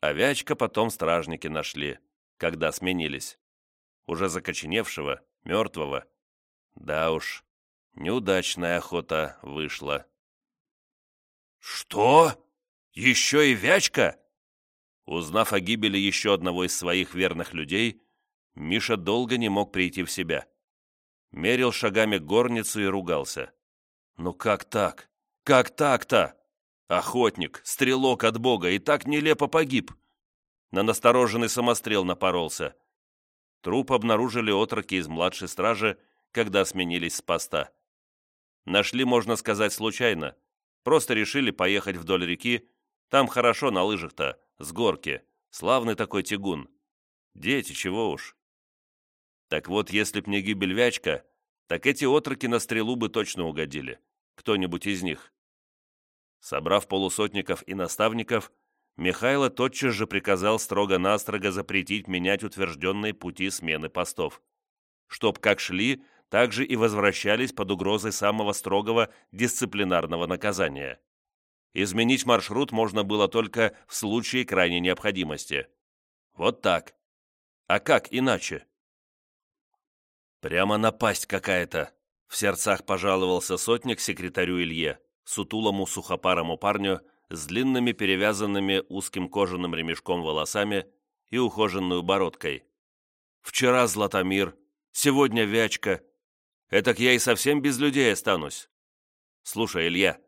Овячка потом стражники нашли, когда сменились. Уже закоченевшего, мертвого. Да уж, неудачная охота вышла. «Что? Еще и Вячка?» Узнав о гибели еще одного из своих верных людей, Миша долго не мог прийти в себя. Мерил шагами горницу и ругался. «Ну как так? Как так-то?» Охотник, стрелок от бога, и так нелепо погиб. На настороженный самострел напоролся. Труп обнаружили отроки из младшей стражи, когда сменились с поста. Нашли, можно сказать, случайно. Просто решили поехать вдоль реки. Там хорошо на лыжах-то, с горки. Славный такой тягун. Дети, чего уж. Так вот, если б не гибель Вячка, так эти отроки на стрелу бы точно угодили. Кто-нибудь из них. Собрав полусотников и наставников, Михайло тотчас же приказал строго-настрого запретить менять утвержденные пути смены постов. Чтоб как шли, так же и возвращались под угрозой самого строгого дисциплинарного наказания. Изменить маршрут можно было только в случае крайней необходимости. Вот так. А как иначе? Прямо напасть какая-то, в сердцах пожаловался сотник секретарю Илье сутулому сухопарому парню с длинными перевязанными узким кожаным ремешком волосами и ухоженную бородкой. «Вчера Златомир, сегодня Вячка. Этак я и совсем без людей останусь. Слушай, Илья,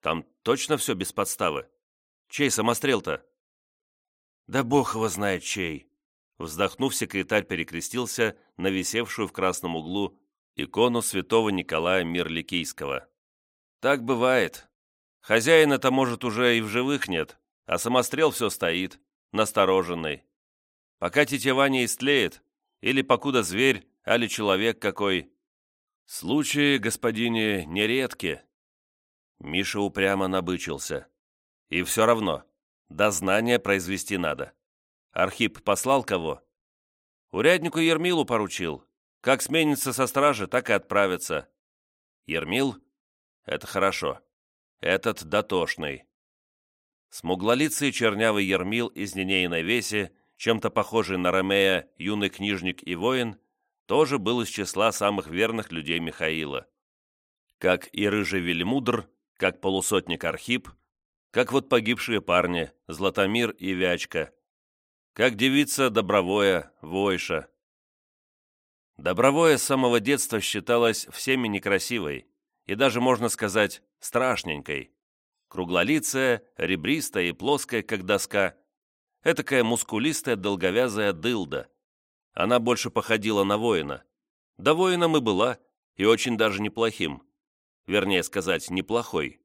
там точно все без подставы? Чей самострел-то?» «Да бог его знает чей!» Вздохнув, секретарь перекрестился на висевшую в красном углу икону святого Николая Мирликийского. Так бывает. Хозяина-то, может, уже и в живых нет, а самострел все стоит, настороженный. Пока тетива не истлеет, или покуда зверь, али человек какой. Случаи, господине, нередки. Миша упрямо набычился. И все равно, дознание произвести надо. Архип послал кого? Уряднику Ермилу поручил. Как сменится со стражи, так и отправится. Ермил это хорошо. Этот дотошный. Смуглолицый чернявый ермил из линейной веси, чем-то похожий на Ромея, юный книжник и воин, тоже был из числа самых верных людей Михаила. Как и рыжий вельмудр, как полусотник Архип, как вот погибшие парни Златомир и Вячка, как девица Добровое, Войша. Добровое с самого детства считалось всеми некрасивой и даже, можно сказать, страшненькой. Круглолицая, ребристая и плоская, как доска. Этакая мускулистая долговязая дылда. Она больше походила на воина. Да воином и была, и очень даже неплохим. Вернее сказать, неплохой.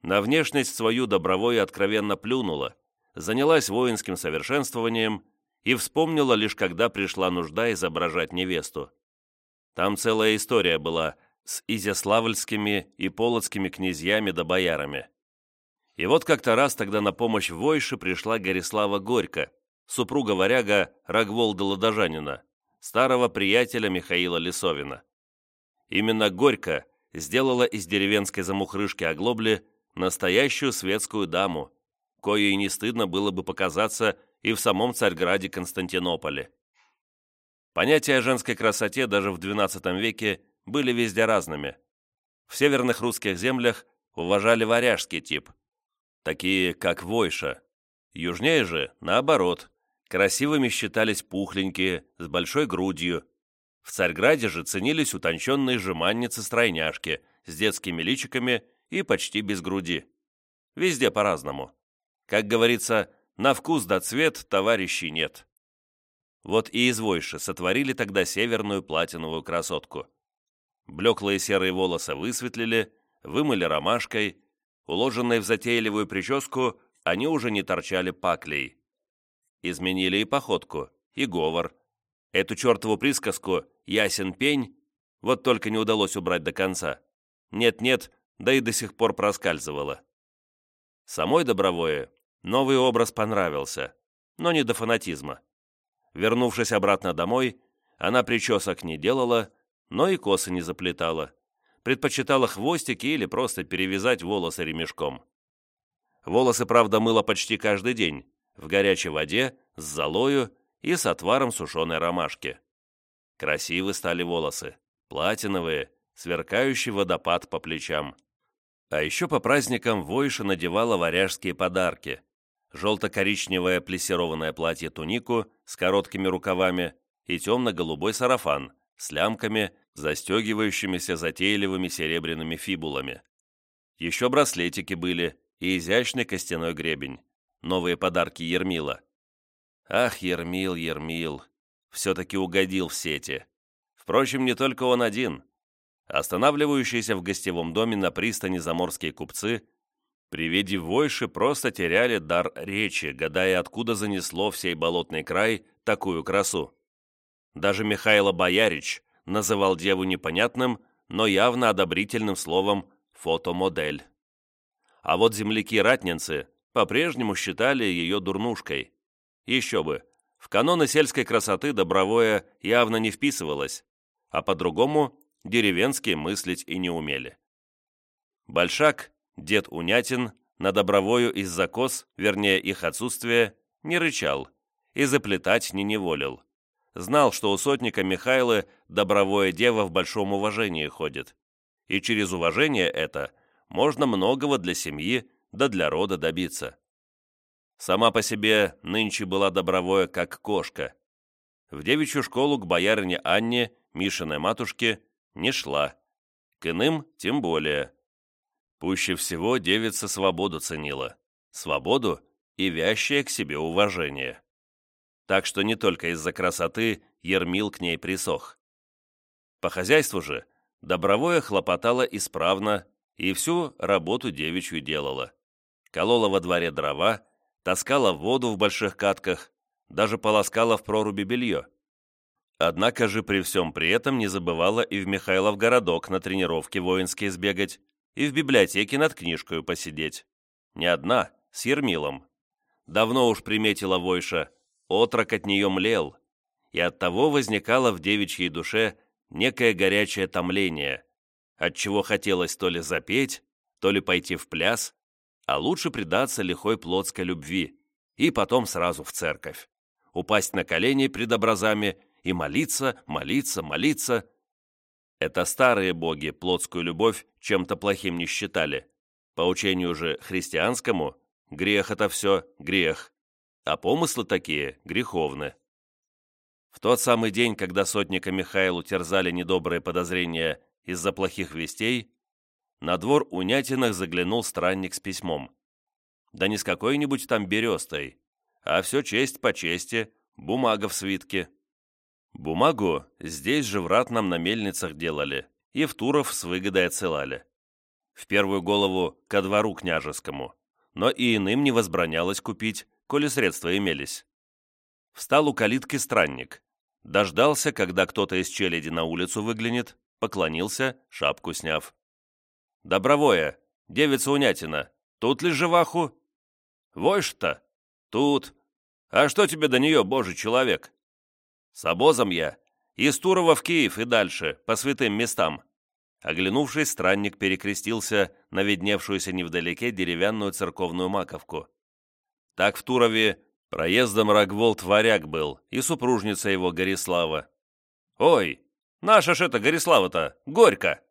На внешность свою Добровое откровенно плюнула, занялась воинским совершенствованием и вспомнила лишь когда пришла нужда изображать невесту. Там целая история была с изяславльскими и полоцкими князьями да боярами. И вот как-то раз тогда на помощь Войше пришла Горислава Горько, супруга варяга Рогволда Ладожанина, старого приятеля Михаила Лисовина. Именно Горько сделала из деревенской замухрышки оглобли настоящую светскую даму, коей не стыдно было бы показаться и в самом Царьграде Константинополе. Понятия о женской красоте даже в XII веке были везде разными. В северных русских землях уважали варяжский тип, такие как Войша. Южнее же, наоборот, красивыми считались пухленькие, с большой грудью. В Царьграде же ценились утонченные жеманницы-стройняшки с детскими личиками и почти без груди. Везде по-разному. Как говорится, на вкус да цвет товарищей нет. Вот и из Войши сотворили тогда северную платиновую красотку. Блеклые серые волосы высветлили, вымыли ромашкой, уложенные в затейливую прическу, они уже не торчали паклей. Изменили и походку, и говор. Эту чертову присказку «ясен пень» вот только не удалось убрать до конца. Нет-нет, да и до сих пор проскальзывало. Самой Добровое новый образ понравился, но не до фанатизма. Вернувшись обратно домой, она причесок не делала, но и косы не заплетала. Предпочитала хвостики или просто перевязать волосы ремешком. Волосы, правда, мыла почти каждый день, в горячей воде, с золою и с отваром сушеной ромашки. Красивы стали волосы, платиновые, сверкающий водопад по плечам. А еще по праздникам Войша надевала варяжские подарки. Желто-коричневое плессированное платье-тунику с короткими рукавами и темно-голубой сарафан с лямками, застегивающимися затейливыми серебряными фибулами. Еще браслетики были и изящный костяной гребень. Новые подарки Ермила. Ах, Ермил, Ермил, все-таки угодил в сети. Впрочем, не только он один. Останавливающиеся в гостевом доме на пристани заморские купцы при виде войши просто теряли дар речи, гадая, откуда занесло всей болотный край такую красу. Даже Михайло Боярич называл деву непонятным, но явно одобрительным словом «фотомодель». А вот земляки-ратнинцы по-прежнему считали ее дурнушкой. Еще бы, в каноны сельской красоты Добровое явно не вписывалось, а по-другому деревенские мыслить и не умели. Большак, дед Унятин, на добровою из-за коз, вернее их отсутствие, не рычал и заплетать не неволил. Знал, что у сотника Михайлы добровое дева в большом уважении ходит. И через уважение это можно многого для семьи да для рода добиться. Сама по себе нынче была добровое как кошка. В девичью школу к боярине Анне, Мишиной матушке, не шла. К иным тем более. Пуще всего девица свободу ценила. Свободу и вящее к себе уважение. Так что не только из-за красоты Ермил к ней присох. По хозяйству же Добровое хлопотала исправно и всю работу девичью делала. Колола во дворе дрова, таскала воду в больших катках, даже полоскала в проруби белье. Однако же при всем при этом не забывала и в Михайлов городок на тренировки воинские сбегать, и в библиотеке над книжкой посидеть. Не одна, с Ермилом. Давно уж приметила Войша, отрок от нее млел, и оттого возникало в девичьей душе некое горячее томление, от чего хотелось то ли запеть, то ли пойти в пляс, а лучше предаться лихой плотской любви и потом сразу в церковь, упасть на колени пред образами и молиться, молиться, молиться. Это старые боги плотскую любовь чем-то плохим не считали. По учению же христианскому, грех это все грех. а помыслы такие греховны. В тот самый день, когда сотника Михаилу терзали недобрые подозрения из-за плохих вестей, на двор у Нятиных заглянул странник с письмом. Да не с какой-нибудь там берестой, а все честь по чести, бумага в свитке. Бумагу здесь же в ратном на мельницах делали, и в Туров с выгодой отсылали. В первую голову ко двору княжескому, но и иным не возбранялось купить, коли средства имелись. Встал у калитки странник, дождался, когда кто-то из челяди на улицу выглянет, поклонился, шапку сняв. «Добровое, девица Унятина, тут ли живаху?» «Войш-то?» «Тут. А что тебе до нее, божий человек?» «С обозом я. Из Турова в Киев и дальше, по святым местам». Оглянувшись, странник перекрестился на видневшуюся невдалеке деревянную церковную маковку. Так в Турове проездом Рогволд варяг был и супружница его Горислава. «Ой, наша ж это Горислава-то, Горько!»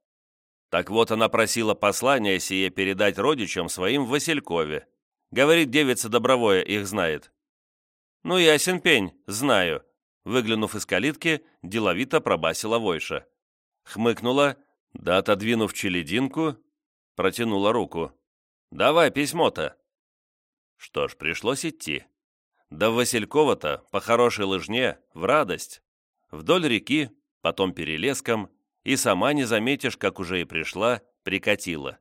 Так вот она просила послание сие передать родичам своим в Василькове. Говорит, девица Добровое их знает. «Ну, ясен пень, знаю», Выглянув из калитки, деловито пробасила Войша. Хмыкнула, да, отодвинув челединку, протянула руку. «Давай письмо-то!» Что ж, пришлось идти. Да Василькова-то, по хорошей лыжне, в радость. Вдоль реки, потом перелеском, и сама не заметишь, как уже и пришла, прикатила.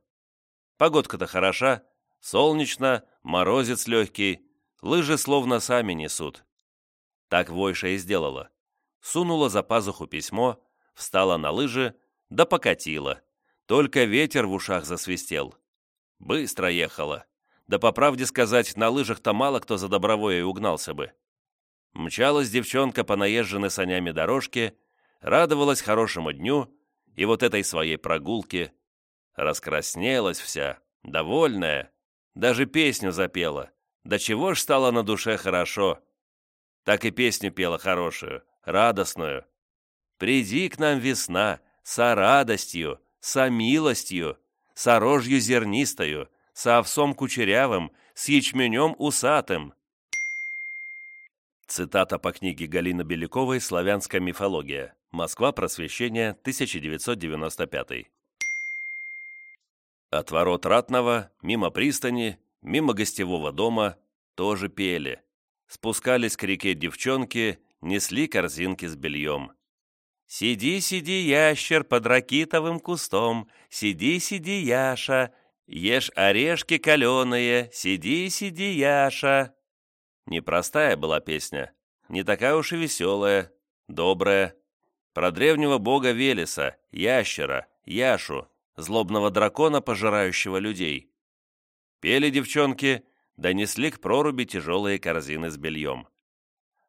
Погодка-то хороша, солнечно, морозец легкий, лыжи словно сами несут. Так Войша и сделала. Сунула за пазуху письмо, встала на лыжи, да покатила. Только ветер в ушах засвистел. Быстро ехала. Да по правде сказать, на лыжах-то мало кто за добровое угнался бы. Мчалась девчонка по наезженной санями дорожке, радовалась хорошему дню и вот этой своей прогулке. Раскраснелась вся, довольная, даже песню запела. Да чего ж стало на душе хорошо так и песню пела хорошую, радостную. «Приди к нам весна, со радостью, со милостью, со рожью зернистою, со овсом кучерявым, с ячменем усатым». Цитата по книге Галины Беляковой «Славянская мифология». Москва. Просвещение. 1995. От ворот Ратного, мимо пристани, мимо гостевого дома тоже пели спускались к реке девчонки, несли корзинки с бельем. «Сиди, сиди, ящер, под ракитовым кустом, сиди, сиди, Яша, ешь орешки каленые, сиди, сиди, Яша». Непростая была песня, не такая уж и веселая, добрая. Про древнего бога Велеса, ящера, Яшу, злобного дракона, пожирающего людей. Пели девчонки донесли к проруби тяжелые корзины с бельем.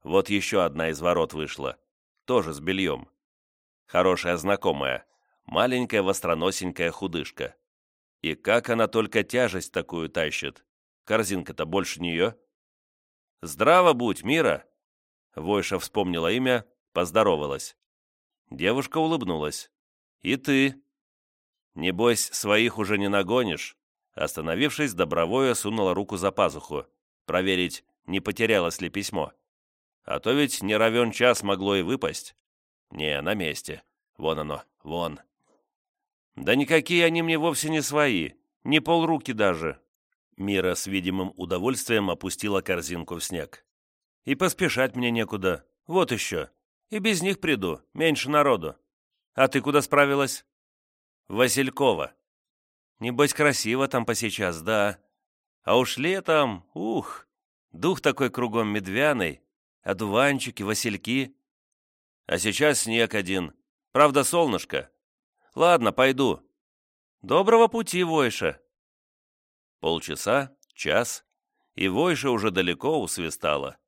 Вот еще одна из ворот вышла, тоже с бельем. Хорошая знакомая, маленькая востроносенькая худышка. И как она только тяжесть такую тащит? Корзинка-то больше нее. «Здраво будь, Мира!» Войша вспомнила имя, поздоровалась. Девушка улыбнулась. «И ты?» «Небось, своих уже не нагонишь?» Остановившись, Добровое сунула руку за пазуху, проверить, не потерялось ли письмо. А то ведь не равен час могло и выпасть. Не, на месте. Вон оно, вон. Да никакие они мне вовсе не свои, не полруки даже. Мира с видимым удовольствием опустила корзинку в снег. И поспешать мне некуда, вот еще. И без них приду, меньше народу. А ты куда справилась? Василькова. Небось, красиво там посейчас, да. А уж летом, ух, дух такой кругом медвяный, одуванчики, васильки. А сейчас снег один. Правда, солнышко. Ладно, пойду. Доброго пути, Войша. Полчаса, час, и Войша уже далеко усвистала.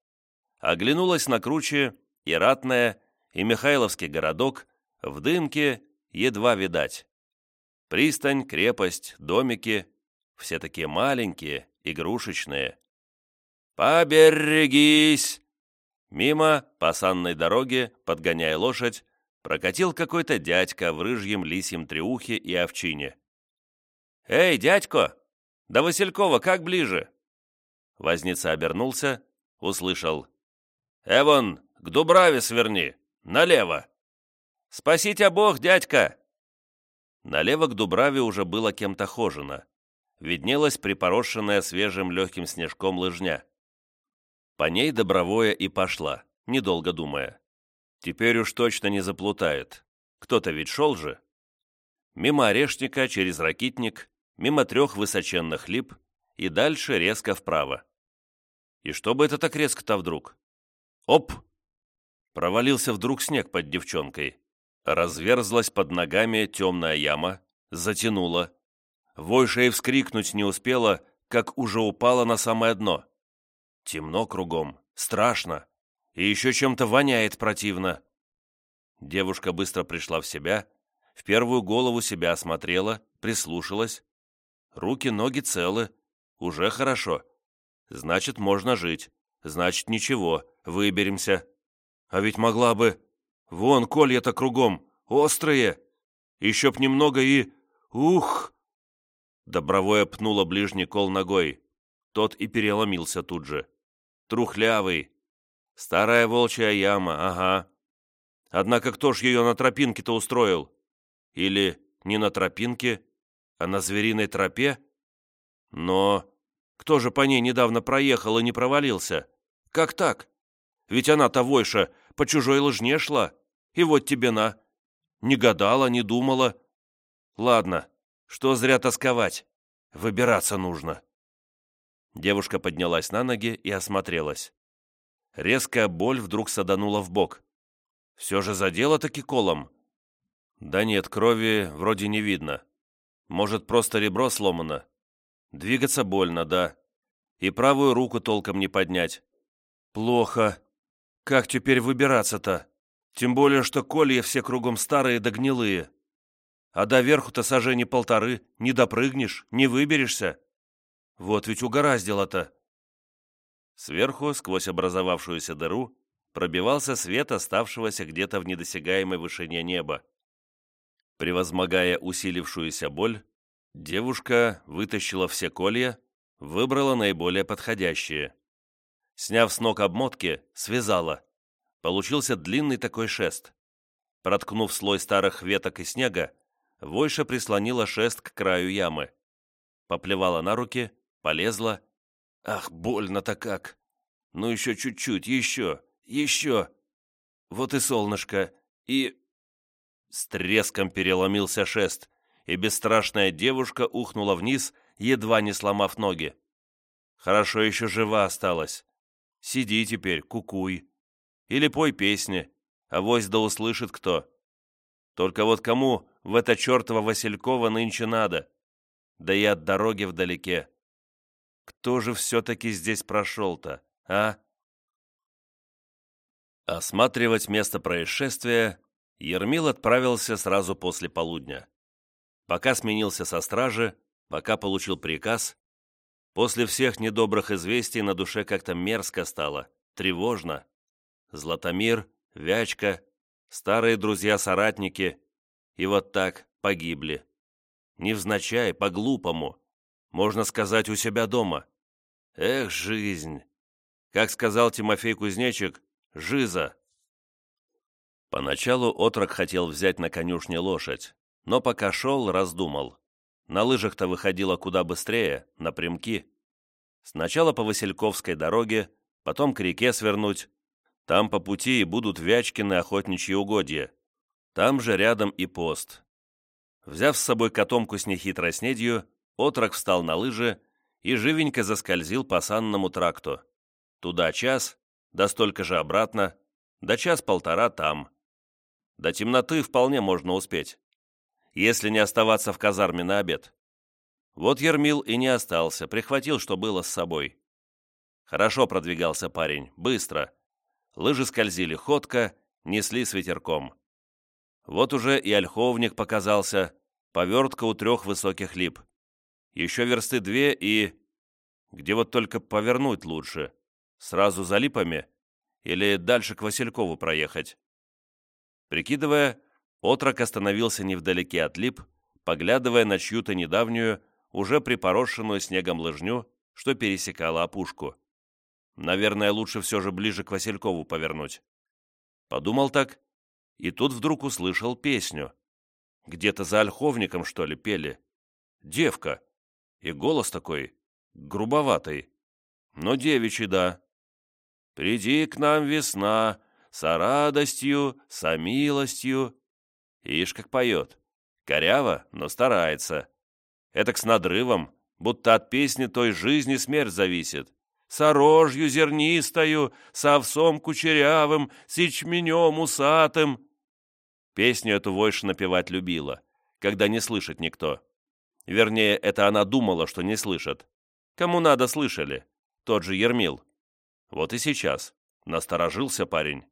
Оглянулась на круче, и ратная, и Михайловский городок, в дымке едва видать. Пристань, крепость, домики — все такие маленькие, игрушечные. «Поберегись!» Мимо, по санной дороге, подгоняя лошадь, прокатил какой-то дядька в рыжьем лисьем треухе и овчине. «Эй, дядько! Да Василькова как ближе?» Возница обернулся, услышал. «Эвон, к Дубраве сверни! Налево!» «Спаси тебя Бог, дядька!» Налево к Дубраве уже было кем-то хожено. Виднелась припорошенная свежим легким снежком лыжня. По ней Добровое и пошла, недолго думая. Теперь уж точно не заплутает. Кто-то ведь шел же. Мимо орешника, через ракитник, мимо трех высоченных лип и дальше резко вправо. И что бы это так резко-то вдруг? Оп! Провалился вдруг снег под девчонкой. Разверзлась под ногами темная яма, затянула. Войша и вскрикнуть не успела, как уже упала на самое дно. Темно кругом, страшно, и еще чем-то воняет противно. Девушка быстро пришла в себя, в первую голову себя осмотрела, прислушалась. Руки, ноги целы, уже хорошо. Значит, можно жить, значит, ничего, выберемся. А ведь могла бы... Вон колья-то кругом, острые. Еще б немного и... Ух! Добровое пнула ближний кол ногой. Тот и переломился тут же. Трухлявый. Старая волчья яма, ага. Однако кто ж ее на тропинке-то устроил? Или не на тропинке, а на звериной тропе? Но кто же по ней недавно проехал и не провалился? Как так? Ведь она-то войша по чужой лыжне шла. И вот тебе на. Не гадала, не думала. Ладно, что зря тосковать. Выбираться нужно. Девушка поднялась на ноги и осмотрелась. Резкая боль вдруг саданула в бок. Все же задела таки колом. Да нет, крови вроде не видно. Может, просто ребро сломано. Двигаться больно, да. И правую руку толком не поднять. Плохо. Как теперь выбираться-то? Тем более, что колья все кругом старые да гнилые. А до верху-то сажени полторы, не допрыгнешь, не выберешься. Вот ведь угораздило-то. Сверху, сквозь образовавшуюся дыру, пробивался свет оставшегося где-то в недосягаемой вышине неба. Превозмогая усилившуюся боль, девушка вытащила все колья, выбрала наиболее подходящие. Сняв с ног обмотки, связала получился длинный такой шест. Проткнув слой старых веток и снега, Войша прислонила шест к краю ямы. Поплевала на руки, полезла. Ах, больно-то как! Ну еще чуть-чуть, еще, еще! Вот и солнышко, и... С треском переломился шест, и бесстрашная девушка ухнула вниз, едва не сломав ноги. Хорошо еще жива осталась. Сиди теперь, кукуй. Или пой песни, а вось да услышит кто. Только вот кому в это чертово Василькова нынче надо? Да и от дороги вдалеке. Кто же все-таки здесь прошел-то, а? Осматривать место происшествия Ермил отправился сразу после полудня. Пока сменился со стражи, пока получил приказ, после всех недобрых известий на душе как-то мерзко стало, тревожно. Златомир, Вячка, старые друзья-соратники, и вот так погибли. Невзначай, по-глупому, можно сказать, у себя дома. Эх, жизнь! Как сказал Тимофей Кузнечик, жиза. Поначалу отрок хотел взять на конюшне лошадь, но пока шел, раздумал. На лыжах-то выходило куда быстрее, напрямки. Сначала по Васильковской дороге, потом к реке свернуть, там по пути и будут Вячкины охотничьи угодья. Там же рядом и пост. Взяв с собой котомку с нехитрой снедью, отрок встал на лыжи и живенько заскользил по санному тракту. Туда час, да столько же обратно, да час-полтора там. До темноты вполне можно успеть, если не оставаться в казарме на обед. Вот Ермил и не остался, прихватил, что было с собой. Хорошо продвигался парень, быстро, лыжи скользили ходко, несли с ветерком. Вот уже и ольховник показался, повертка у трех высоких лип. Еще версты две и... Где вот только повернуть лучше? Сразу за липами? Или дальше к Василькову проехать? Прикидывая, отрок остановился невдалеке от лип, поглядывая на чью-то недавнюю, уже припорошенную снегом лыжню, что пересекала опушку. Наверное, лучше все же ближе к Василькову повернуть. Подумал так, и тут вдруг услышал песню. Где-то за ольховником, что ли, пели. Девка. И голос такой, грубоватый. Но девичий, да. «Приди к нам, весна, со радостью, со милостью». Ишь, как поет. Коряво, но старается. Это с надрывом, будто от песни той жизни смерть зависит. Со рожью зернистою, с овсом кучерявым, с ячменем усатым. Песню эту Войша напевать любила, когда не слышит никто. Вернее, это она думала, что не слышат. Кому надо, слышали. Тот же Ермил. Вот и сейчас. Насторожился парень.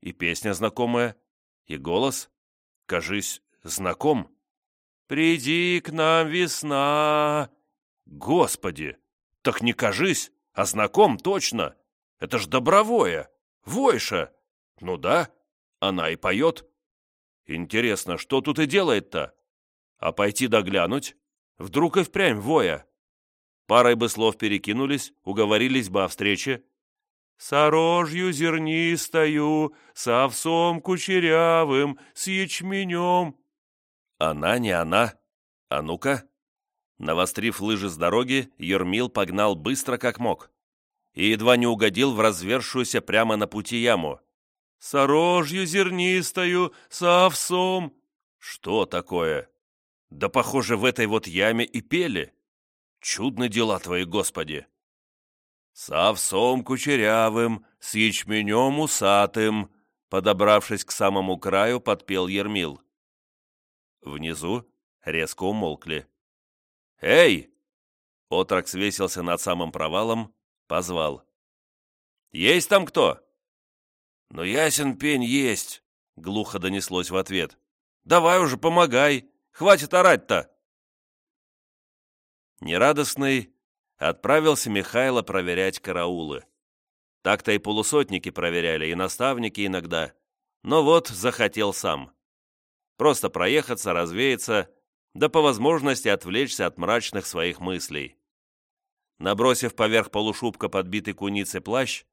И песня знакомая, и голос, кажись, знаком. «Приди к нам, весна!» Господи! Так не кажись, а знаком точно. Это ж добровое. Войша. Ну да, она и поет. Интересно, что тут и делает-то? А пойти доглянуть? Вдруг и впрямь воя. Парой бы слов перекинулись, уговорились бы о встрече. «С рожью зернистою, с овсом кучерявым, с ячменем». Она не она. А ну-ка. Навострив лыжи с дороги, Ермил погнал быстро как мог. И едва не угодил в развершуюся прямо на пути яму. «С рожью зернистою, с овсом». Что такое? Да, похоже, в этой вот яме и пели. Чудны дела твои, Господи. С овсом кучерявым, с ячменем усатым, подобравшись к самому краю, подпел Ермил. Внизу резко умолкли. «Эй!» Отрок свесился над самым провалом, позвал. «Есть там кто?» «Ну, ясен пень есть», — глухо донеслось в ответ. «Давай уже, помогай!» Хватит орать-то!» Нерадостный отправился Михайло проверять караулы. Так-то и полусотники проверяли, и наставники иногда. Но вот захотел сам. Просто проехаться, развеяться, да по возможности отвлечься от мрачных своих мыслей. Набросив поверх полушубка подбитый куницей плащ,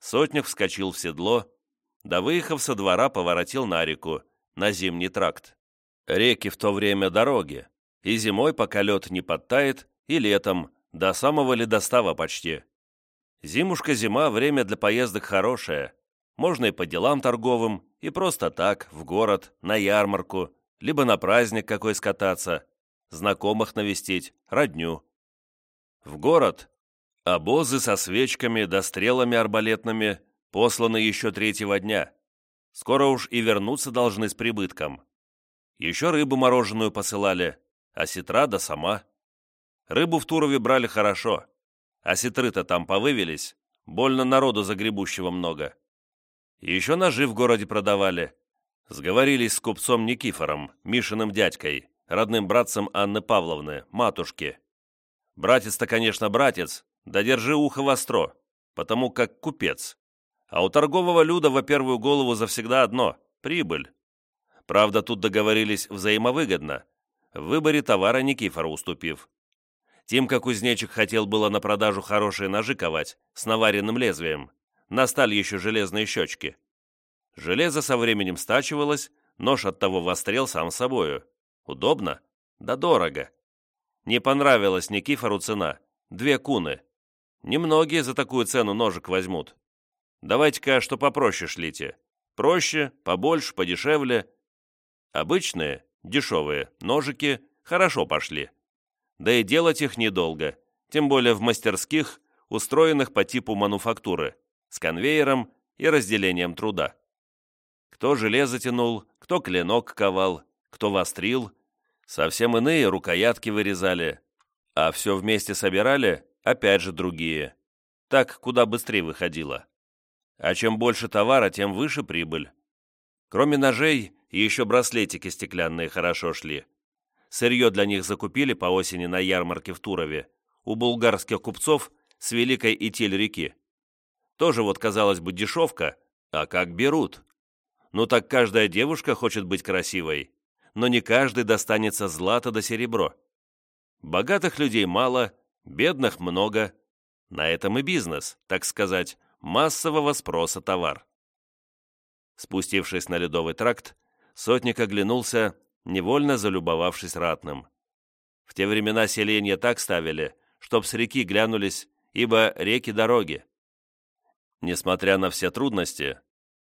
сотник вскочил в седло, да, выехав со двора, поворотил на реку, на зимний тракт. Реки в то время дороги, и зимой, пока лед не подтает, и летом, до самого ледостава почти. Зимушка-зима – время для поездок хорошее. Можно и по делам торговым, и просто так, в город, на ярмарку, либо на праздник какой скататься, знакомых навестить, родню. В город обозы со свечками да стрелами арбалетными посланы еще третьего дня. Скоро уж и вернуться должны с прибытком. Еще рыбу мороженую посылали, а сетра да сама. Рыбу в Турове брали хорошо, а сетры-то там повывелись, больно народу загребущего много. Еще ножи в городе продавали. Сговорились с купцом Никифором, Мишиным дядькой, родным братцем Анны Павловны, матушки. Братец-то, конечно, братец, да держи ухо востро, потому как купец. А у торгового люда во первую голову завсегда одно – прибыль. Правда, тут договорились взаимовыгодно, в выборе товара Никифору уступив. Тимка Кузнечик хотел было на продажу хорошие ножи ковать с наваренным лезвием, на сталь еще железные щечки. Железо со временем стачивалось, нож от того вострел сам собою. Удобно? Да дорого. Не понравилась Никифору цена. Две куны. Немногие за такую цену ножик возьмут. Давайте-ка, что попроще шлите. Проще, побольше, подешевле. Обычные, дешевые, ножики хорошо пошли. Да и делать их недолго, тем более в мастерских, устроенных по типу мануфактуры, с конвейером и разделением труда. Кто железо тянул, кто клинок ковал, кто вострил, совсем иные рукоятки вырезали, а все вместе собирали, опять же другие. Так куда быстрее выходило. А чем больше товара, тем выше прибыль. Кроме ножей, еще браслетики стеклянные хорошо шли. Сырье для них закупили по осени на ярмарке в Турове, у булгарских купцов с Великой Итиль-реки. Тоже вот, казалось бы, дешевка, а как берут. Ну так каждая девушка хочет быть красивой, но не каждый достанется злато да серебро. Богатых людей мало, бедных много. На этом и бизнес, так сказать, массового спроса товар. Спустившись на ледовый тракт, сотник оглянулся, невольно залюбовавшись ратным. В те времена селения так ставили, чтоб с реки глянулись, ибо реки дороги. Несмотря на все трудности,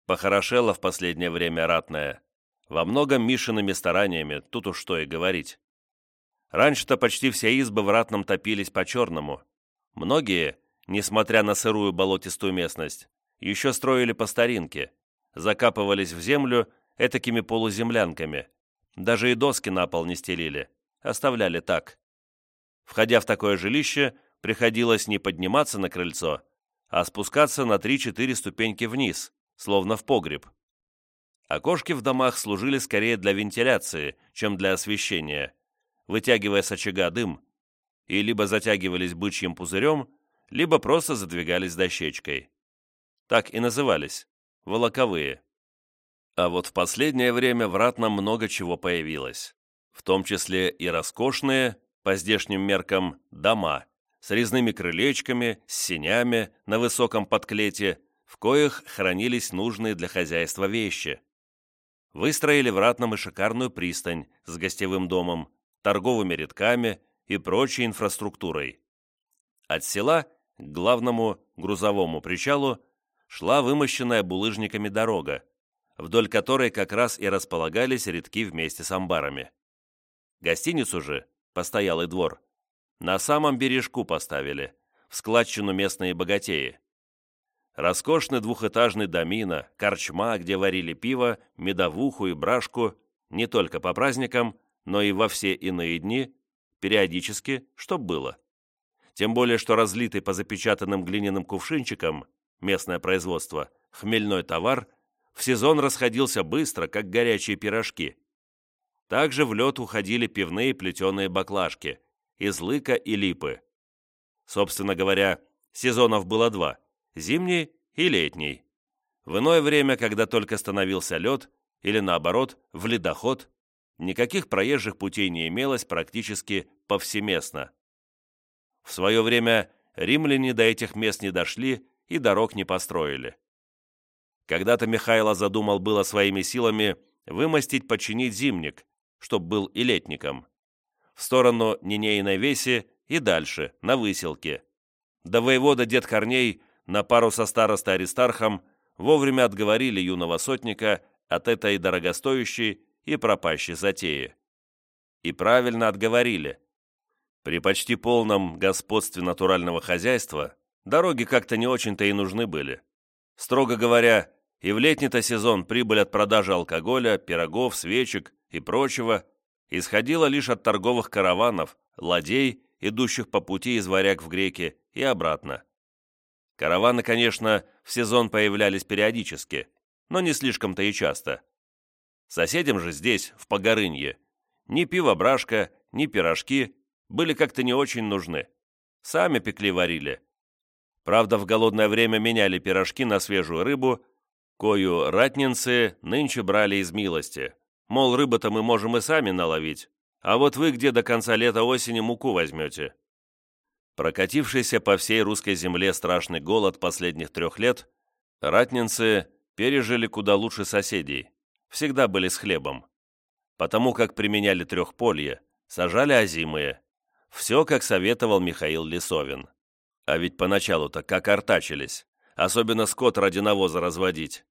похорошело в последнее время ратное, во многом Мишиными стараниями, тут уж что и говорить. Раньше-то почти все избы в ратном топились по-черному. Многие, несмотря на сырую болотистую местность, еще строили по старинке, закапывались в землю этакими полуземлянками, даже и доски на пол не стелили, оставляли так. Входя в такое жилище, приходилось не подниматься на крыльцо, а спускаться на 3-4 ступеньки вниз, словно в погреб. Окошки в домах служили скорее для вентиляции, чем для освещения, вытягивая с очага дым, и либо затягивались бычьим пузырем, либо просто задвигались дощечкой. Так и назывались – волоковые. А вот в последнее время в Ратном много чего появилось, в том числе и роскошные, по здешним меркам, дома, с резными крылечками, с сенями на высоком подклете, в коих хранились нужные для хозяйства вещи. Выстроили в Ратном и шикарную пристань с гостевым домом, торговыми рядками и прочей инфраструктурой. От села к главному грузовому причалу шла вымощенная булыжниками дорога, вдоль которой как раз и располагались рядки вместе с амбарами. Гостиницу же, постоялый двор, на самом бережку поставили, в складчину местные богатеи. Роскошный двухэтажный домина, корчма, где варили пиво, медовуху и брашку, не только по праздникам, но и во все иные дни, периодически, чтоб было. Тем более, что разлитый по запечатанным глиняным кувшинчикам местное производство, хмельной товар, в сезон расходился быстро, как горячие пирожки. Также в лед уходили пивные плетеные баклажки из лыка и липы. Собственно говоря, сезонов было два – зимний и летний. В иное время, когда только становился лед, или наоборот, в ледоход, никаких проезжих путей не имелось практически повсеместно. В свое время римляне до этих мест не дошли и дорог не построили. Когда-то Михайло задумал было своими силами вымостить, починить зимник, чтоб был и летником, в сторону Нинейной Веси и дальше, на выселке. Да воевода дед Корней на пару со старостой Аристархом вовремя отговорили юного сотника от этой дорогостоящей и пропащей затеи. И правильно отговорили. При почти полном господстве натурального хозяйства дороги как-то не очень-то и нужны были. Строго говоря, и в летний-то сезон прибыль от продажи алкоголя, пирогов, свечек и прочего исходила лишь от торговых караванов, ладей, идущих по пути из варяг в греки и обратно. Караваны, конечно, в сезон появлялись периодически, но не слишком-то и часто. Соседям же здесь, в Погорынье, ни пиво-брашка, ни пирожки были как-то не очень нужны. Сами пекли-варили. Правда, в голодное время меняли пирожки на свежую рыбу, кою ратнинцы нынче брали из милости. Мол, рыбы-то мы можем и сами наловить, а вот вы где до конца лета-осени муку возьмете? Прокатившийся по всей русской земле страшный голод последних трех лет, ратнинцы пережили куда лучше соседей всегда были с хлебом. Потому как применяли трехполье, сажали озимые. Все, как советовал Михаил Лисовин. А ведь поначалу-то как артачились, особенно скот ради навоза разводить.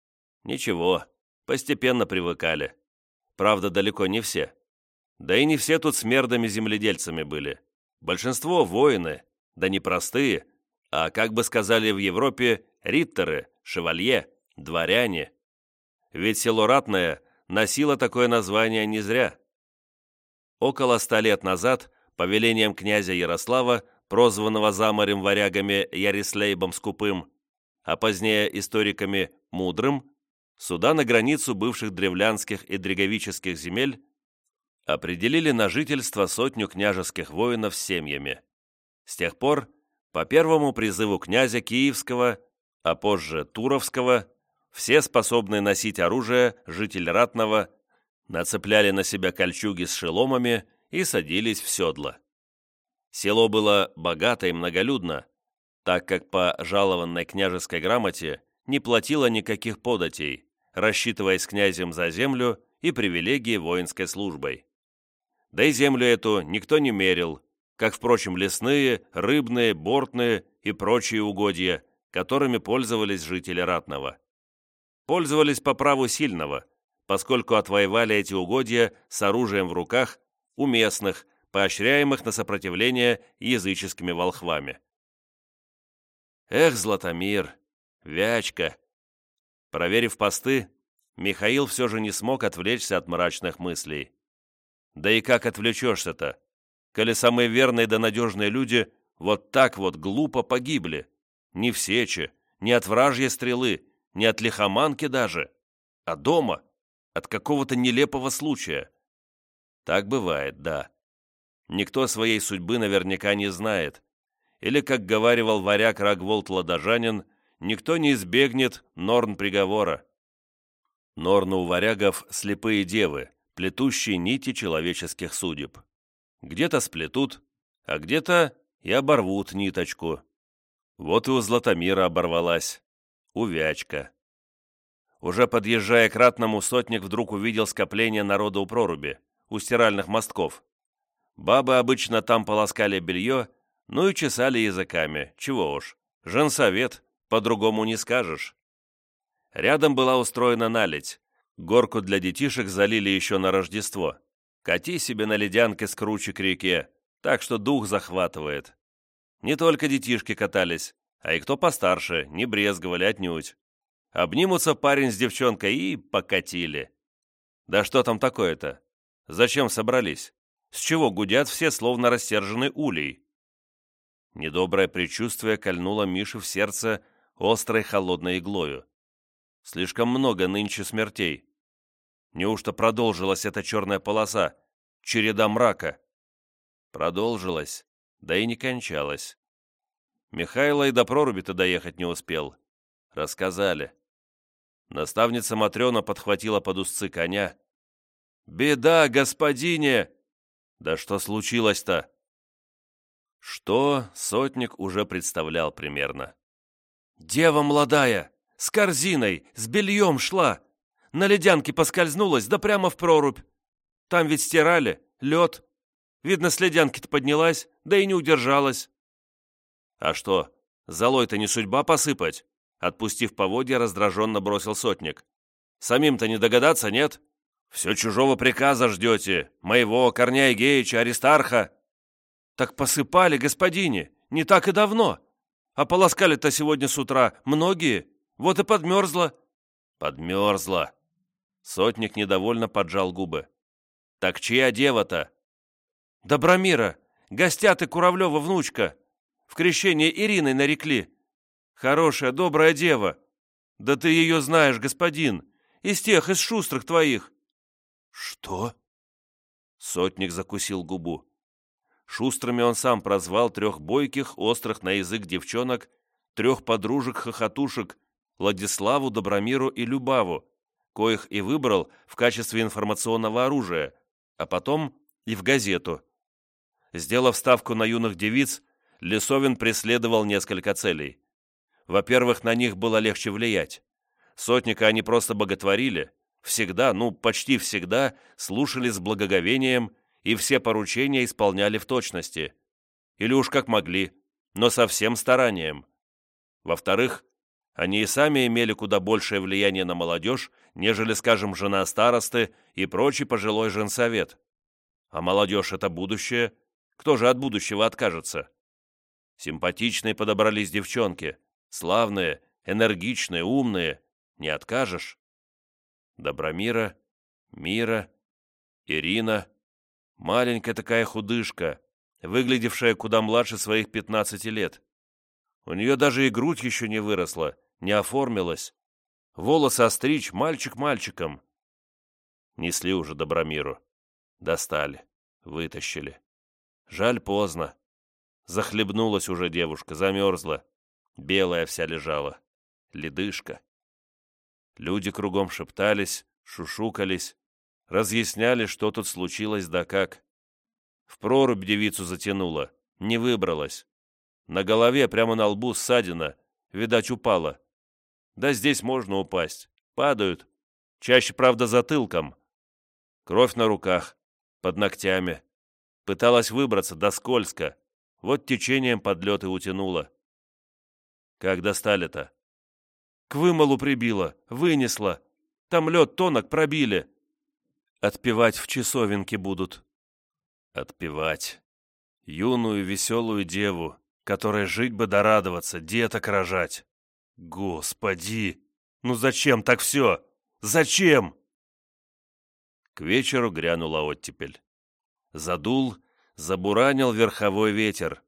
Ничего, постепенно привыкали. Правда, далеко не все. Да и не все тут смердами-земледельцами были. Большинство – воины, да не простые, а, как бы сказали в Европе, риттеры, шевалье, дворяне – ведь село Ратное носило такое название не зря. Около ста лет назад, по велениям князя Ярослава, прозванного за морем варягами Ярислейбом Скупым, а позднее историками Мудрым, суда на границу бывших древлянских и дреговических земель определили на жительство сотню княжеских воинов с семьями. С тех пор, по первому призыву князя Киевского, а позже Туровского, все способные носить оружие, житель ратного, нацепляли на себя кольчуги с шеломами и садились в седла. Село было богато и многолюдно, так как по жалованной княжеской грамоте не платила никаких податей, рассчитываясь князем за землю и привилегии воинской службой. Да и землю эту никто не мерил, как, впрочем, лесные, рыбные, бортные и прочие угодья, которыми пользовались жители Ратного. Пользовались по праву сильного, поскольку отвоевали эти угодья с оружием в руках у местных, поощряемых на сопротивление языческими волхвами. Эх, Златомир, Вячка! Проверив посты, Михаил все же не смог отвлечься от мрачных мыслей. Да и как отвлечешься-то, коли самые верные да надежные люди вот так вот глупо погибли? Не в сече, не от вражьей стрелы, не от лихоманки даже, а дома, от какого-то нелепого случая. Так бывает, да. Никто своей судьбы наверняка не знает, или, как говаривал варяг Рагволд Ладожанин, никто не избегнет норн приговора. Норны у варягов – слепые девы, плетущие нити человеческих судеб. Где-то сплетут, а где-то и оборвут ниточку. Вот и у Златомира оборвалась. Увячка. Уже подъезжая к ратному, сотник вдруг увидел скопление народа у проруби, у стиральных мостков. Бабы обычно там полоскали белье, ну и чесали языками, чего уж. Женсовет, по-другому не скажешь. Рядом была устроена наледь. Горку для детишек залили еще на Рождество. Кати себе на ледянке с круче к реке, так что дух захватывает. Не только детишки катались, а и кто постарше, не брезговали отнюдь. Обнимутся парень с девчонкой и покатили. Да что там такое-то? Зачем собрались? С чего гудят все, словно рассерженный улей? Недоброе предчувствие кольнуло Мише в сердце острой холодной иглою. Слишком много нынче смертей. Неужто продолжилась эта черная полоса, череда мрака? Продолжилась, да и не кончалась. Михайло и до проруби-то доехать не успел. Рассказали. Наставница Матрена подхватила под узцы коня. «Беда, господине!» «Да что случилось-то?» Что сотник уже представлял примерно. «Дева молодая, с корзиной, с бельем шла. На ледянке поскользнулась, да прямо в прорубь. Там ведь стирали, лед. Видно, с ледянки-то поднялась, да и не удержалась». «А что, золой-то не судьба посыпать?» Отпустив поводья, раздраженно бросил сотник. «Самим-то не догадаться, нет? Все чужого приказа ждете, моего, Корняя Геича, Аристарха. «Так посыпали, господине, не так и давно. А полоскали-то сегодня с утра многие, вот и подмерзла». «Подмерзла». Сотник недовольно поджал губы. «Так чья дева-то?» «Добромира, гостят и Куравлева внучка. В крещение Ириной нарекли. Хорошая, добрая дева. Да ты ее знаешь, господин, из тех, из шустрых твоих». «Что?» Сотник закусил губу. Шустрыми он сам прозвал трех бойких, острых на язык девчонок, трех подружек-хохотушек, Владиславу, Добромиру и Любаву, коих и выбрал в качестве информационного оружия, а потом и в газету. Сделав ставку на юных девиц, Лесовин преследовал несколько целей. Во-первых, на них было легче влиять. Сотника они просто боготворили, всегда, ну, почти всегда, слушали с благоговением и все поручения исполняли в точности. Или уж как могли, но со всем старанием. Во-вторых, они и сами имели куда большее влияние на молодежь, нежели, скажем, жена старосты и прочий пожилой женсовет. А молодежь — это будущее. Кто же от будущего откажется? Симпатичные подобрались девчонки. Славные, энергичные, умные. Не откажешь. Добромира, Мира, Ирина, Маленькая такая худышка, выглядевшая куда младше своих 15 лет. У нее даже и грудь еще не выросла, не оформилась. Волосы остричь мальчик мальчиком. Несли уже Добромиру. Достали, вытащили. Жаль, поздно. Захлебнулась уже девушка, замерзла. Белая вся лежала. Ледышка. Люди кругом шептались, шушукались разъясняли, что тут случилось да как. В прорубь девицу затянуло, не выбралась. На голове, прямо на лбу, ссадина. Видать, упала. Да здесь можно упасть. Падают. Чаще, правда, затылком. Кровь на руках, под ногтями. Пыталась выбраться, да скользко. Вот течением под лед и утянуло. Как достали-то? К вымолу прибило, вынесло. Там лед тонок пробили. Отпевать в часовенке будут. Отпевать. Юную веселую деву, которой жить бы да радоваться, деток рожать. Господи! Ну зачем так все? Зачем? К вечеру грянула оттепель. Задул, забуранил верховой ветер.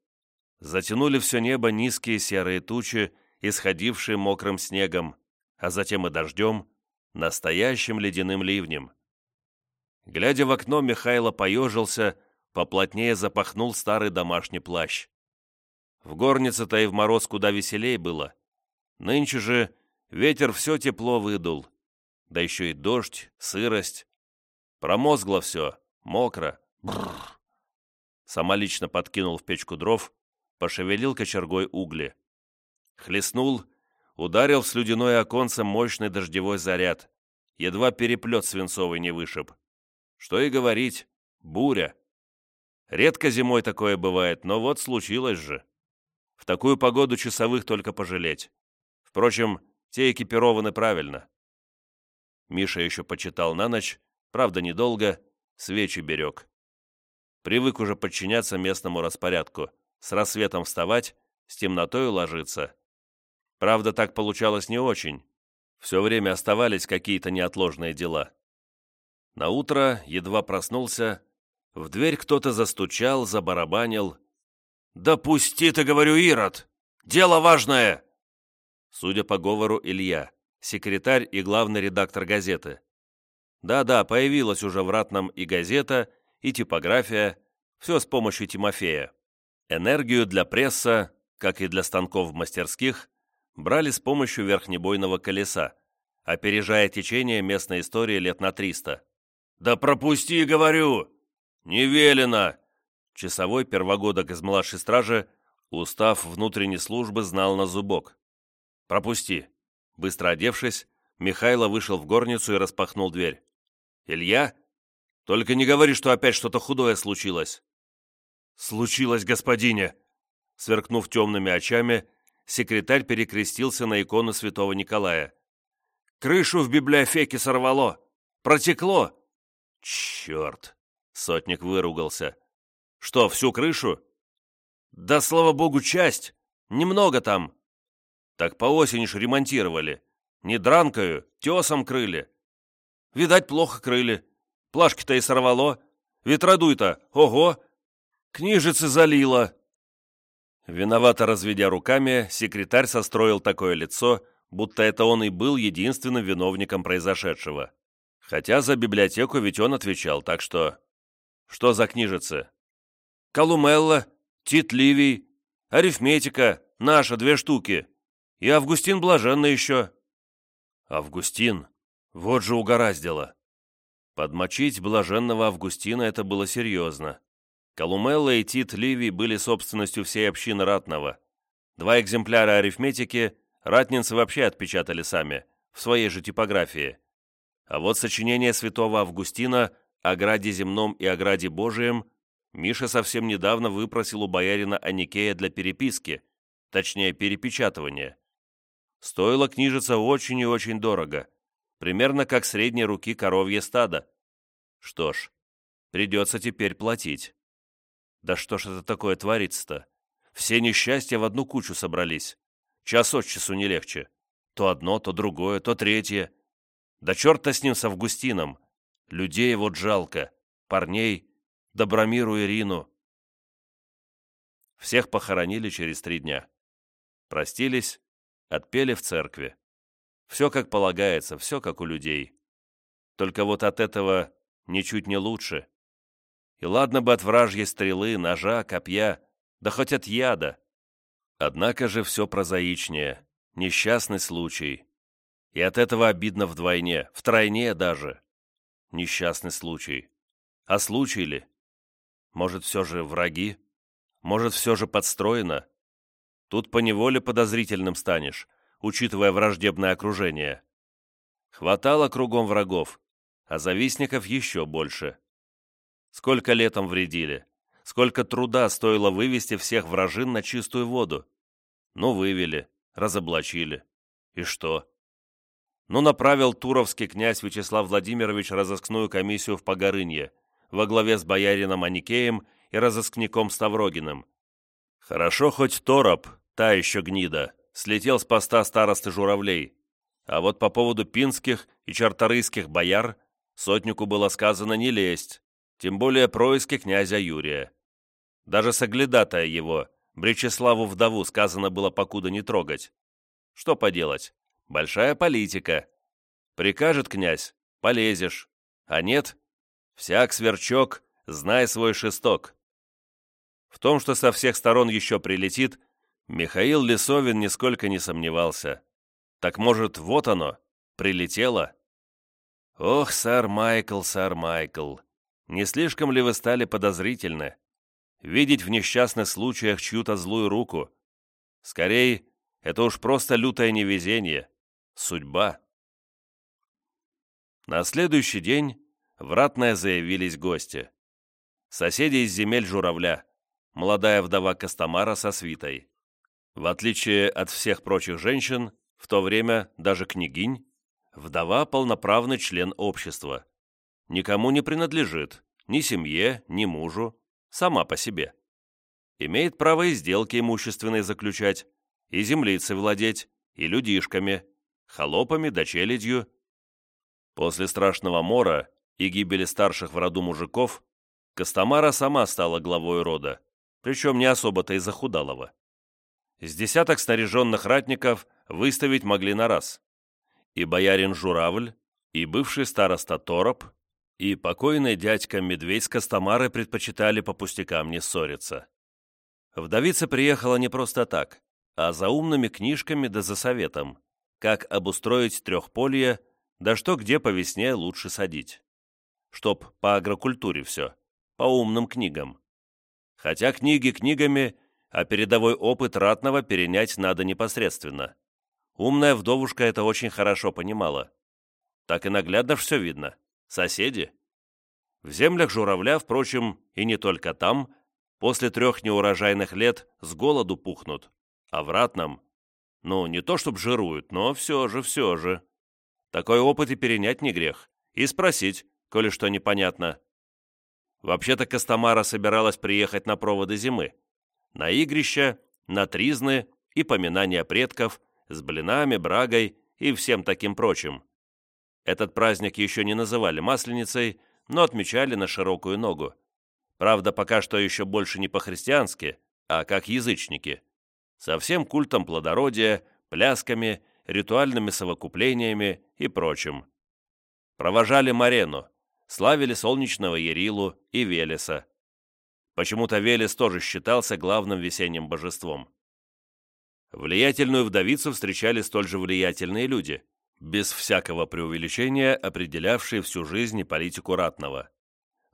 Затянули все небо низкие серые тучи, исходившие мокрым снегом, а затем и дождем, настоящим ледяным ливнем. Глядя в окно, Михайло поежился, поплотнее запахнул старый домашний плащ. В горнице-то и в мороз куда веселей было. Нынче же ветер все тепло выдул. Да еще и дождь, сырость. Промозгло все, мокро. Бррр. Сама лично подкинул в печку дров, пошевелил кочергой угли. Хлестнул, ударил в слюдяное оконце мощный дождевой заряд. Едва переплет свинцовый не вышиб. Что и говорить, буря. Редко зимой такое бывает, но вот случилось же. В такую погоду часовых только пожалеть. Впрочем, те экипированы правильно. Миша еще почитал на ночь, правда, недолго, свечи берег. Привык уже подчиняться местному распорядку, с рассветом вставать, с темнотой ложиться. Правда, так получалось не очень. Все время оставались какие-то неотложные дела. На утро едва проснулся, в дверь кто-то застучал, забарабанил, «Да пусти ты, говорю, Ирод! Дело важное!» Судя по говору, Илья, секретарь и главный редактор газеты. Да-да, появилась уже в Ратном и газета, и типография, все с помощью Тимофея. Энергию для пресса, как и для станков в мастерских, брали с помощью верхнебойного колеса, опережая течение местной истории лет на 300. «Да пропусти, говорю! Не велено! Часовой первогодок из младшей стражи, устав внутренней службы, знал на зубок. «Пропусти». Быстро одевшись, Михайло вышел в горницу и распахнул дверь. «Илья? Только не говори, что опять что-то худое случилось». «Случилось, господине!» Сверкнув темными очами, секретарь перекрестился на икону святого Николая. «Крышу в библиофеке сорвало! Протекло!» «Черт!» — сотник выругался. Что, всю крышу? Да, слава богу, часть. Немного там. Так по осени ж ремонтировали. Не дранкою, тесом крыли. Видать, плохо крыли. Плашки-то и сорвало. Ветродуй-то, ого! Книжицы залило. Виновато разведя руками, секретарь состроил такое лицо, будто это он и был единственным виновником произошедшего. Хотя за библиотеку ведь он отвечал, так что... Что за книжицы? Колумелла, Тит Ливий, арифметика, наша, две штуки. И Августин Блаженный еще». «Августин? Вот же угораздило!» Подмочить блаженного Августина это было серьезно. Колумелла и Тит Ливий были собственностью всей общины Ратного. Два экземпляра арифметики ратнинцы вообще отпечатали сами, в своей же типографии. А вот сочинение святого Августина о граде земном и о граде Божием Миша совсем недавно выпросил у боярина Аникея для переписки, точнее перепечатывания. Стоила книжица очень и очень дорого, примерно как средней руки коровье стадо. Что ж, придется теперь платить. Да что ж это такое творится-то? Все несчастья в одну кучу собрались. Час от часу не легче. То одно, то другое, то третье. Да черта с ним с Августином. Людей вот жалко, парней, Добромиру Ирину. Всех похоронили через три дня. Простились, отпели в церкви. Все как полагается, все как у людей. Только вот от этого ничуть не лучше. И ладно бы от вражьей стрелы, ножа, копья, да хоть от яда. Однако же все прозаичнее, несчастный случай. И от этого обидно вдвойне, втройне даже. Несчастный случай. А случай ли? Может, все же враги? Может, все же подстроено? Тут поневоле подозрительным станешь, учитывая враждебное окружение. Хватало кругом врагов, а завистников еще больше. Сколько летом вредили, сколько труда стоило вывести всех вражин на чистую воду. Ну, вывели, разоблачили. И что? Ну, направил туровский князь Вячеслав Владимирович разыскную комиссию в Погорынье во главе с боярином Аникеем и разыскником Ставрогиным. Хорошо хоть Тороп, та еще гнида, слетел с поста старосты журавлей, а вот по поводу пинских и чарторийских бояр сотнику было сказано не лезть, тем более происки князя Юрия. Даже соглядатая его, Бречеславу вдову, сказано было покуда не трогать. Что поделать, большая политика. Прикажет князь — полезешь, а нет — всяк сверчок, знай свой шесток. В том, что со всех сторон еще прилетит, Михаил Лисовин нисколько не сомневался. Так может, вот оно, прилетело? Ох, сэр Майкл, сэр Майкл, не слишком ли вы стали подозрительны? Видеть в несчастных случаях чью-то злую руку. Скорей, это уж просто лютое невезение, судьба. На следующий день в Ратное заявились гости. Соседи из земель Журавля, молодая вдова Костомара со свитой. В отличие от всех прочих женщин, в то время даже княгинь, вдова – полноправный член общества. Никому не принадлежит, ни семье, ни мужу, сама по себе. Имеет право и сделки имущественные заключать, и землицы владеть, и людишками, холопами да челядью. После страшного мора и гибели старших в роду мужиков Костомара сама стала главой рода, причем не особо-то и захудалого. С десяток снаряженных ратников выставить могли на раз. И боярин Журавль, и бывший староста Тороп, и покойный дядька Медведь с Костомары предпочитали по пустякам не ссориться. Вдовица приехала не просто так, а за умными книжками да за советом, как обустроить трехполье, да что где по весне лучше садить. Чтоб по агрокультуре все, по умным книгам. Хотя книги книгами, а передовой опыт ратного перенять надо непосредственно. Умная вдовушка это очень хорошо понимала. Так и наглядно все видно. Соседи. В землях журавля, впрочем, и не только там, после трех неурожайных лет с голоду пухнут, а в ратном, ну, не то чтоб жируют, но все же, все же. Такой опыт и перенять не грех, и спросить, коли что непонятно. Вообще-то Костомара собиралась приехать на проводы зимы, на игрища, на тризны и поминания предков с блинами, брагой и всем таким прочим. Этот праздник еще не называли Масленицей, но отмечали на широкую ногу. Правда, пока что еще больше не по-христиански, а как язычники. Со всем культом плодородия, плясками, ритуальными совокуплениями и прочим. Провожали Марену, славили солнечного Ярилу и Велеса. Почему-то Велес тоже считался главным весенним божеством. Влиятельную вдовицу встречали столь же влиятельные люди, без всякого преувеличения определявшие всю жизнь и политику ратного.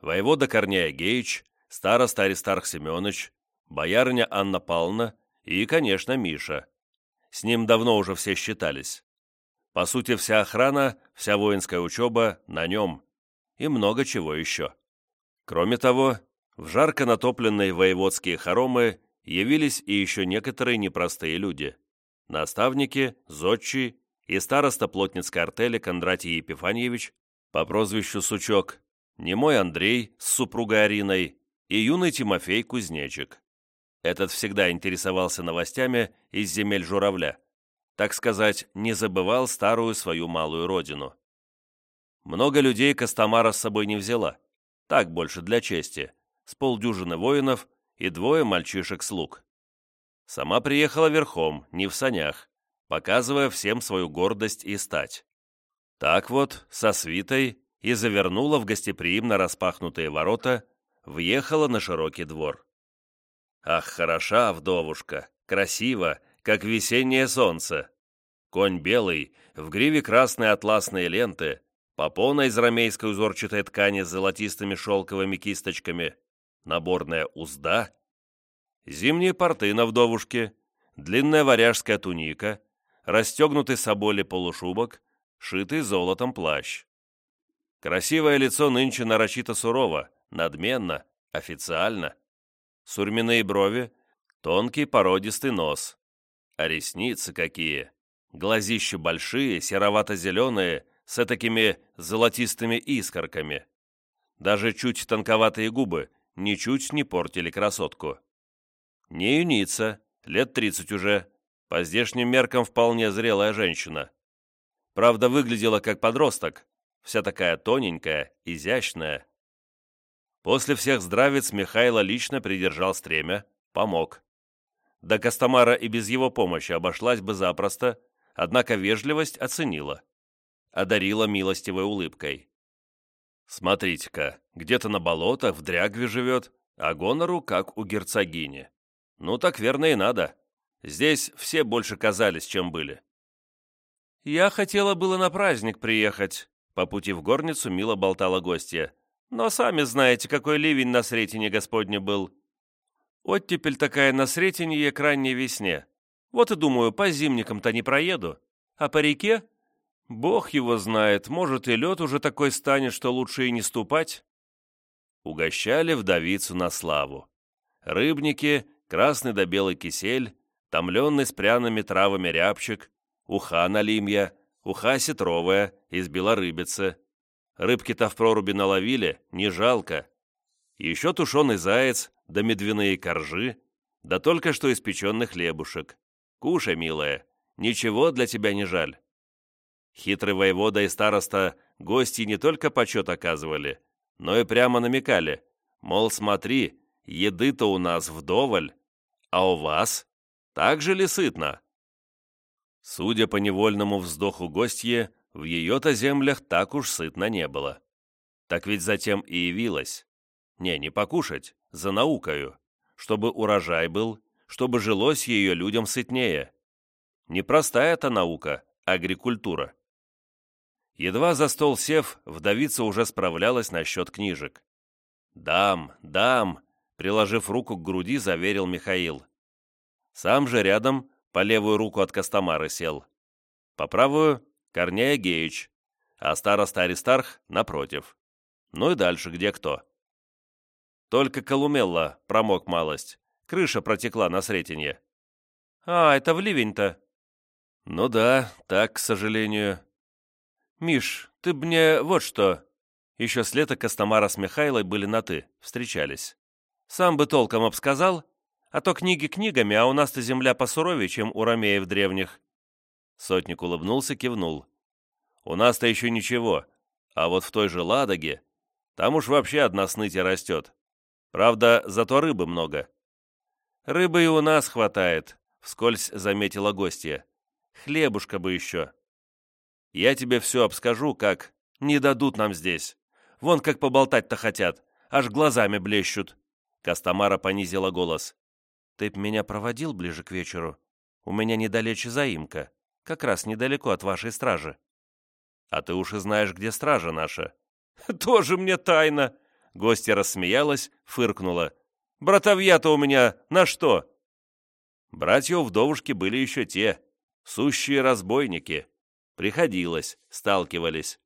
Воевода Корнея Геич, староста Аристарх Семенович, боярня Анна Павловна и, конечно, Миша. С ним давно уже все считались. По сути, вся охрана, вся воинская учеба на нем. И много чего еще. Кроме того, в жарко натопленные воеводские хоромы явились и еще некоторые непростые люди. Наставники, зодчий и староста плотницкой артели Кондратий Епифаньевич по прозвищу Сучок, немой Андрей с супругой Ариной и юный Тимофей Кузнечик. Этот всегда интересовался новостями из земель журавля. Так сказать, не забывал старую свою малую родину. Много людей Костомара с собой не взяла. Так больше для чести с полдюжины воинов и двое мальчишек-слуг. Сама приехала верхом, не в санях, показывая всем свою гордость и стать. Так вот, со свитой и завернула в гостеприимно распахнутые ворота, въехала на широкий двор. Ах, хороша вдовушка, красиво, как весеннее солнце. Конь белый, в гриве красные атласные ленты, попона из ромейской узорчатой ткани с золотистыми шелковыми кисточками, наборная узда, зимние порты на вдовушке, длинная варяжская туника, расстегнутый соболи полушубок, шитый золотом плащ. Красивое лицо нынче нарочито сурово, надменно, официально. Сурьмяные брови, тонкий породистый нос. А ресницы какие! Глазища большие, серовато-зеленые, с такими золотистыми искорками. Даже чуть тонковатые губы ничуть не портили красотку. Не юница, лет тридцать уже, по здешним меркам вполне зрелая женщина. Правда, выглядела как подросток, вся такая тоненькая, изящная. После всех здравиц Михайло лично придержал стремя, помог. До Костомара и без его помощи обошлась бы запросто, однако вежливость оценила. Одарила милостивой улыбкой. «Смотрите-ка, где-то на болотах в дрягве живет, а гонору, как у герцогини. Ну, так верно и надо. Здесь все больше казались, чем были». «Я хотела было на праздник приехать», по пути в горницу мило болтала гостья. «Но сами знаете, какой ливень на Сретине Господне был. Оттепель такая на Сретенье к ранней весне. Вот и думаю, по зимникам-то не проеду. А по реке? Бог его знает, может, и лед уже такой станет, что лучше и не ступать». Угощали вдовицу на славу. Рыбники, красный да белый кисель, томленный с пряными травами рябчик, уха налимья, уха сетровая, из белорыбицы. Рыбки-то в проруби наловили, не жалко. Еще тушеный заяц, да медвяные коржи, да только что испеченный хлебушек. Кушай, милая, ничего для тебя не жаль. Хитрый воевода и староста гости не только почет оказывали, но и прямо намекали, мол, смотри, еды-то у нас вдоволь, а у вас так же ли сытно? Судя по невольному вздоху гостье, в ее-то землях так уж сытно не было. Так ведь затем и явилась. Не, не покушать, за наукою, чтобы урожай был, чтобы жилось ее людям сытнее. Непростая это наука, агрикультура. Едва за стол сев, вдовица уже справлялась насчет книжек. «Дам, дам!» — приложив руку к груди, заверил Михаил. Сам же рядом по левую руку от Костомары сел. По правую — Корнея Геич, а староста Аристарх — напротив. Ну и дальше где кто. Только Колумелла промок малость, крыша протекла на Сретенье. «А, это в ливень-то?» «Ну да, так, к сожалению». «Миш, ты б мне вот что...» Еще с лета Костомара с Михайлой были на «ты», встречались. «Сам бы толком обсказал, а то книги книгами, а у нас-то земля посуровее, чем у ромеев древних». Сотник улыбнулся, кивнул. «У нас-то еще ничего, а вот в той же Ладоге, там уж вообще одна снытя растет. Правда, зато рыбы много». «Рыбы и у нас хватает», — вскользь заметила гостья. «Хлебушка бы еще». «Я тебе все обскажу, как не дадут нам здесь. Вон как поболтать-то хотят, аж глазами блещут». Костомара понизила голос. Ты б меня проводил ближе к вечеру? У меня недалече заимка, как раз недалеко от вашей стражи. А ты уж и знаешь, где стража наша. Тоже мне тайна. Гостья рассмеялась, фыркнула. Братовья-то у меня на что? Братья у вдовушки были еще те, сущие разбойники. Приходилось, сталкивались.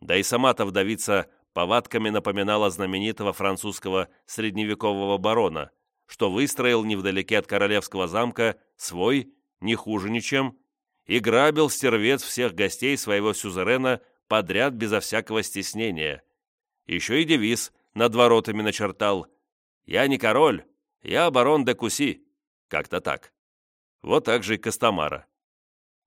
Да и сама-то вдовица повадками напоминала знаменитого французского средневекового барона, что выстроил невдалеке от королевского замка свой, не хуже ничем, и грабил стервец всех гостей своего сюзерена подряд безо всякого стеснения. Еще и девиз над воротами начертал «Я не король, я барон де Куси». Как-то так. Вот так же и Костомара.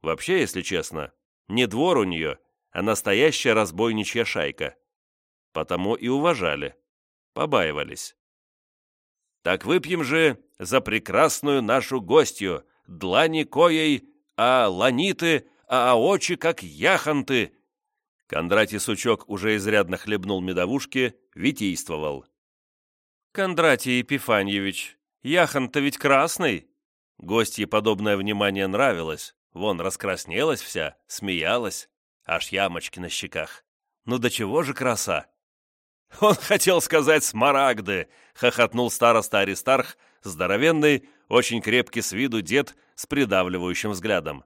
Вообще, если честно, не двор у нее, а настоящая разбойничья шайка. Потому и уважали, побаивались. Так выпьем же за прекрасную нашу гостью, длани коей, а ланиты, а очи, как яхонты!» Кондратий Сучок уже изрядно хлебнул медовушки, витийствовал. «Кондратий Епифаньевич, яхонт-то ведь красный!» Гостье подобное внимание нравилось. Вон, раскраснелась вся, смеялась, аж ямочки на щеках. «Ну до чего же краса!» Он хотел сказать смарагды, хохотнул староста Аристарх, здоровенный, очень крепкий с виду дед с придавливающим взглядом.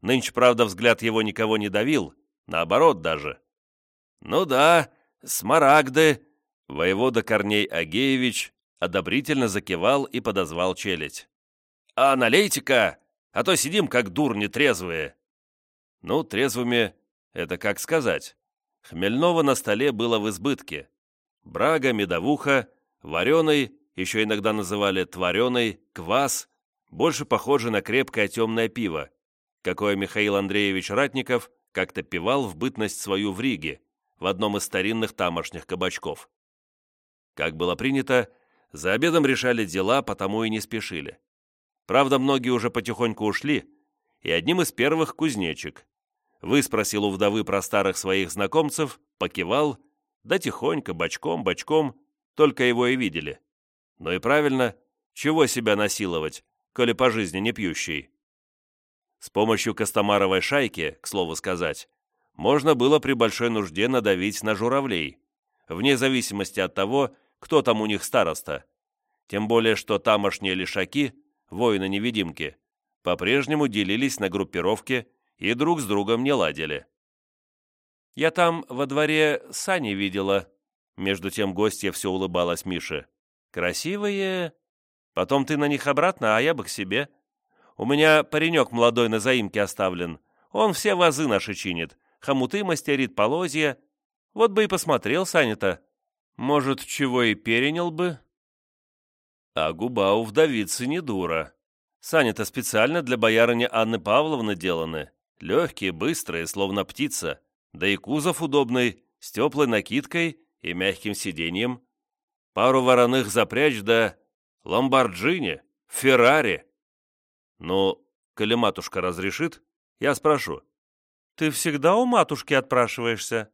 Нынче, правда, взгляд его никого не давил, наоборот даже. «Ну да, смарагды!» Воевода Корней Агеевич одобрительно закивал и подозвал челядь. «А налейте-ка, а то сидим как дурни трезвые!» Ну, трезвыми — это как сказать. Хмельного на столе было в избытке. Брага, медовуха, вареный, еще иногда называли твореный, квас, больше похоже на крепкое темное пиво, какое Михаил Андреевич Ратников как-то пивал в бытность свою в Риге, в одном из старинных тамошних кабачков. Как было принято, за обедом решали дела, потому и не спешили. Правда, многие уже потихоньку ушли, и одним из первых кузнечик. Выспросил у вдовы про старых своих знакомцев, покивал, да тихонько, бочком, бочком, только его и видели. Ну и правильно, чего себя насиловать, коли по жизни не пьющий? С помощью Костомаровой шайки, к слову сказать, можно было при большой нужде надавить на журавлей, вне зависимости от того, кто там у них староста. Тем более, что тамошние лишаки, воины-невидимки, по-прежнему делились на группировки и друг с другом не ладили. «Я там во дворе сани видела», между тем гостья все улыбалась Мише. «Красивые. Потом ты на них обратно, а я бы к себе. У меня паренек молодой на заимке оставлен. Он все вазы наши чинит, хомуты мастерит, полозья. Вот бы и посмотрел Саня-то. Может, чего и перенял бы?» А губа у вдовицы не дура. Сани-то специально для боярыни Анны Павловны деланы. Легкие, быстрые, словно птица, да и кузов удобный, с теплой накидкой и мягким сиденьем. Пару вороных запрячь, да ламборджини, феррари. Ну, коли матушка разрешит, я спрошу. Ты всегда у матушки отпрашиваешься?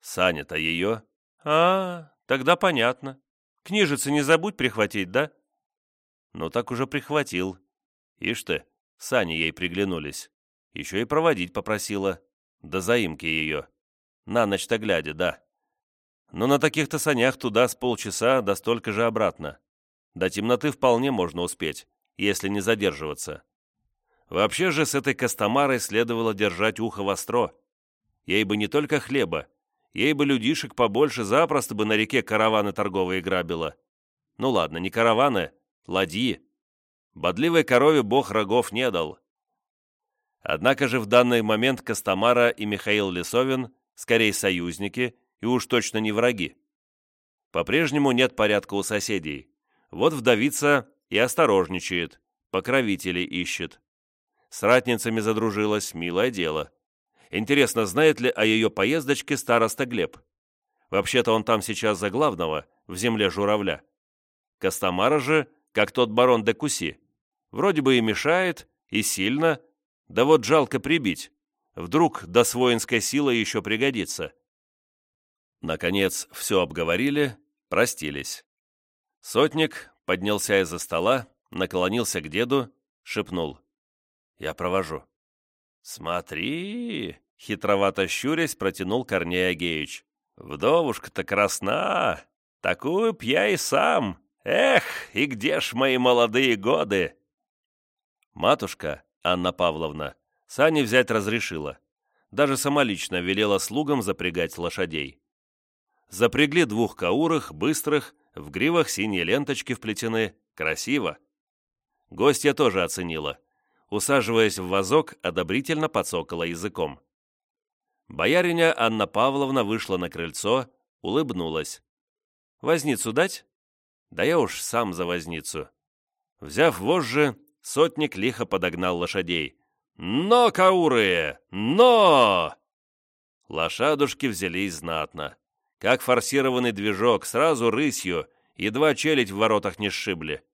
Саня-то ее. А, тогда понятно. Книжицы не забудь прихватить, да? Ну, так уже прихватил. Ишь ты, сани ей приглянулись. Еще и проводить попросила. До заимки ее. На ночь-то глядя, да. Но на таких-то санях туда с полчаса, да столько же обратно. До темноты вполне можно успеть, если не задерживаться. Вообще же с этой Костомарой следовало держать ухо востро. Ей бы не только хлеба, ей бы людишек побольше запросто бы на реке караваны торговые грабила. Ну ладно, не караваны, ладьи. Бодливой корове бог рогов не дал. Однако же в данный момент Костомара и Михаил Лисовин скорее союзники и уж точно не враги. По-прежнему нет порядка у соседей. Вот вдовица и осторожничает, покровителей ищет. С ратницами задружилась, милое дело. Интересно, знает ли о ее поездочке староста Глеб? Вообще-то он там сейчас за главного, в земле журавля. Костомара же, как тот барон де Куси, вроде бы и мешает, и сильно, да вот жалко прибить. Вдруг до с воинской силы еще пригодится. Наконец, все обговорили, простились. Сотник поднялся из-за стола, наклонился к деду, шепнул. «Я провожу». «Смотри!» — хитровато щурясь протянул Корней Агеич. «Вдовушка-то красна! Такую б я и сам! Эх, и где ж мои молодые годы?» Матушка, Анна Павловна, сани взять разрешила. Даже самолично велела слугам запрягать лошадей. Запрягли двух каурах, быстрых, в гривах синие ленточки вплетены, красиво. Гостья тоже оценила. Усаживаясь в вазок, одобрительно подсокала языком. Бояриня Анна Павловна вышла на крыльцо, улыбнулась. «Возницу дать?» «Да я уж сам за возницу». Взяв вожжи, Сотник лихо подогнал лошадей. «Но, каурые! Но!» Лошадушки взялись знатно. Как форсированный движок, сразу рысью, едва челядь в воротах не сшибли.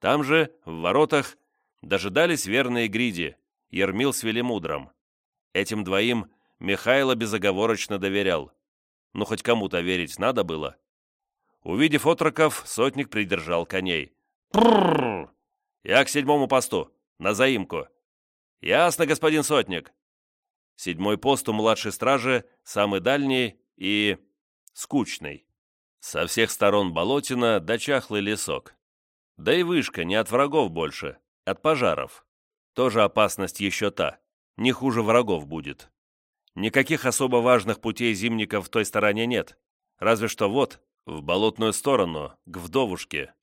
Там же, в воротах, дожидались верные гриди, Ермил с Велимудром. Этим двоим Михайло безоговорочно доверял. Ну, хоть кому-то верить надо было. Увидев отроков, сотник придержал коней. «Пррррр! «Я к седьмому посту. На заимку». «Ясно, господин сотник». Седьмой пост у младшей стражи, самый дальний и... скучный. Со всех сторон болотина да чахлый лесок. Да и вышка не от врагов больше, от пожаров. Тоже опасность еще та, не хуже врагов будет. Никаких особо важных путей зимников в той стороне нет, разве что вот, в болотную сторону, к вдовушке.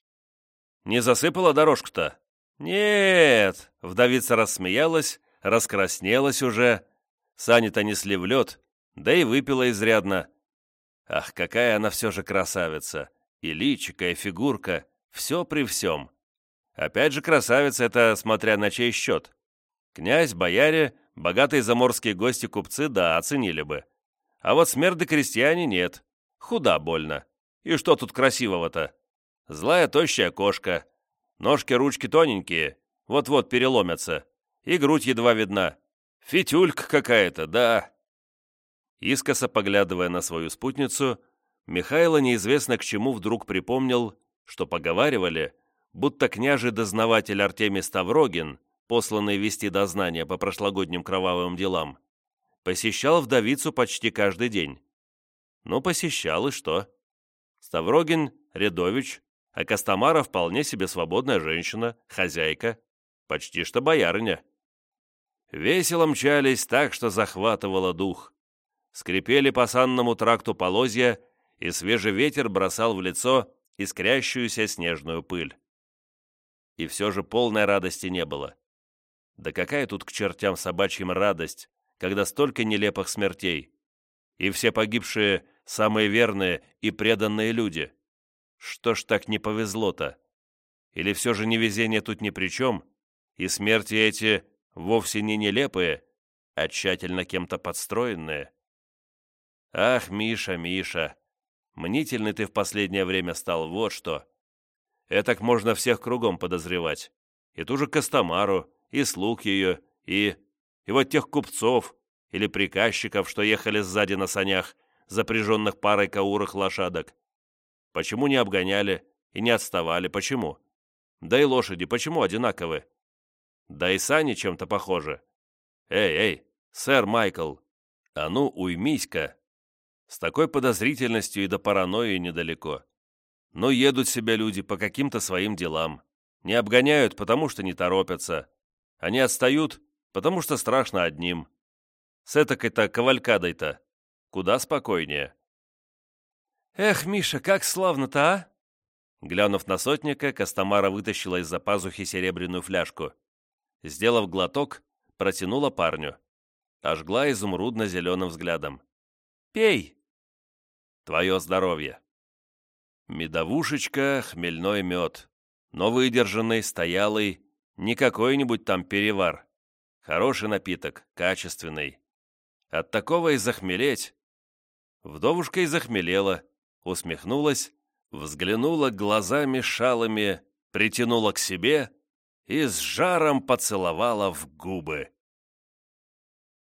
Не засыпала дорожку-то? Нет, вдовица рассмеялась, раскраснелась уже, сани-то несли в лед, да и выпила изрядно, Ах, какая она все же красавица! И личико, и фигурка, все при всем. Опять же красавица это, смотря на чей счет. Князь, бояре, богатые заморские гости-купцы, да, оценили бы. А вот смерды крестьяне нет. Худа больно. И что тут красивого-то? Злая тощая кошка. Ножки-ручки тоненькие, вот-вот переломятся. И грудь едва видна. Фитюлька какая-то, да. Искоса поглядывая на свою спутницу, Михайло неизвестно к чему вдруг припомнил, что поговаривали, будто княжий дознаватель Артемий Ставрогин, посланный вести дознание по прошлогодним кровавым делам, посещал вдовицу почти каждый день. Ну, посещал и что? Ставрогин — рядович, а Костомара вполне себе свободная женщина, хозяйка, почти что боярыня. Весело мчались так, что захватывало дух скрипели по санному тракту полозья, и свежий ветер бросал в лицо искрящуюся снежную пыль. И все же полной радости не было. Да какая тут к чертям собачьим радость, когда столько нелепых смертей, и все погибшие самые верные и преданные люди. Что ж так не повезло-то? Или все же невезение тут ни при чем, и смерти эти вовсе не нелепые, а тщательно кем-то подстроенные? Ах, Миша, Миша, мнительный ты в последнее время стал, вот что. Этак можно всех кругом подозревать. И ту же Костомару, и слуг ее, и... и вот тех купцов или приказчиков, что ехали сзади на санях, запряженных парой каурых лошадок. Почему не обгоняли и не отставали, почему? Да и лошади, почему одинаковы? Да и сани чем-то похожи. Эй, эй, сэр Майкл, а ну уймись-ка, с такой подозрительностью и до паранойи недалеко. Но едут себя люди по каким-то своим делам. Не обгоняют, потому что не торопятся. Они отстают, потому что страшно одним. С этакой-то кавалькадой-то куда спокойнее. «Эх, Миша, как славно-то, а?» Глянув на сотника, Костомара вытащила из-за пазухи серебряную фляжку. Сделав глоток, протянула парню. Ожгла изумрудно-зеленым взглядом. «Пей!» Твое здоровье. Медовушечка, хмельной мед. Но выдержанный, стоялый, не какой-нибудь там перевар. Хороший напиток, качественный. От такого и захмелеть. Вдовушка и захмелела, усмехнулась, взглянула глазами шалами, притянула к себе и с жаром поцеловала в губы.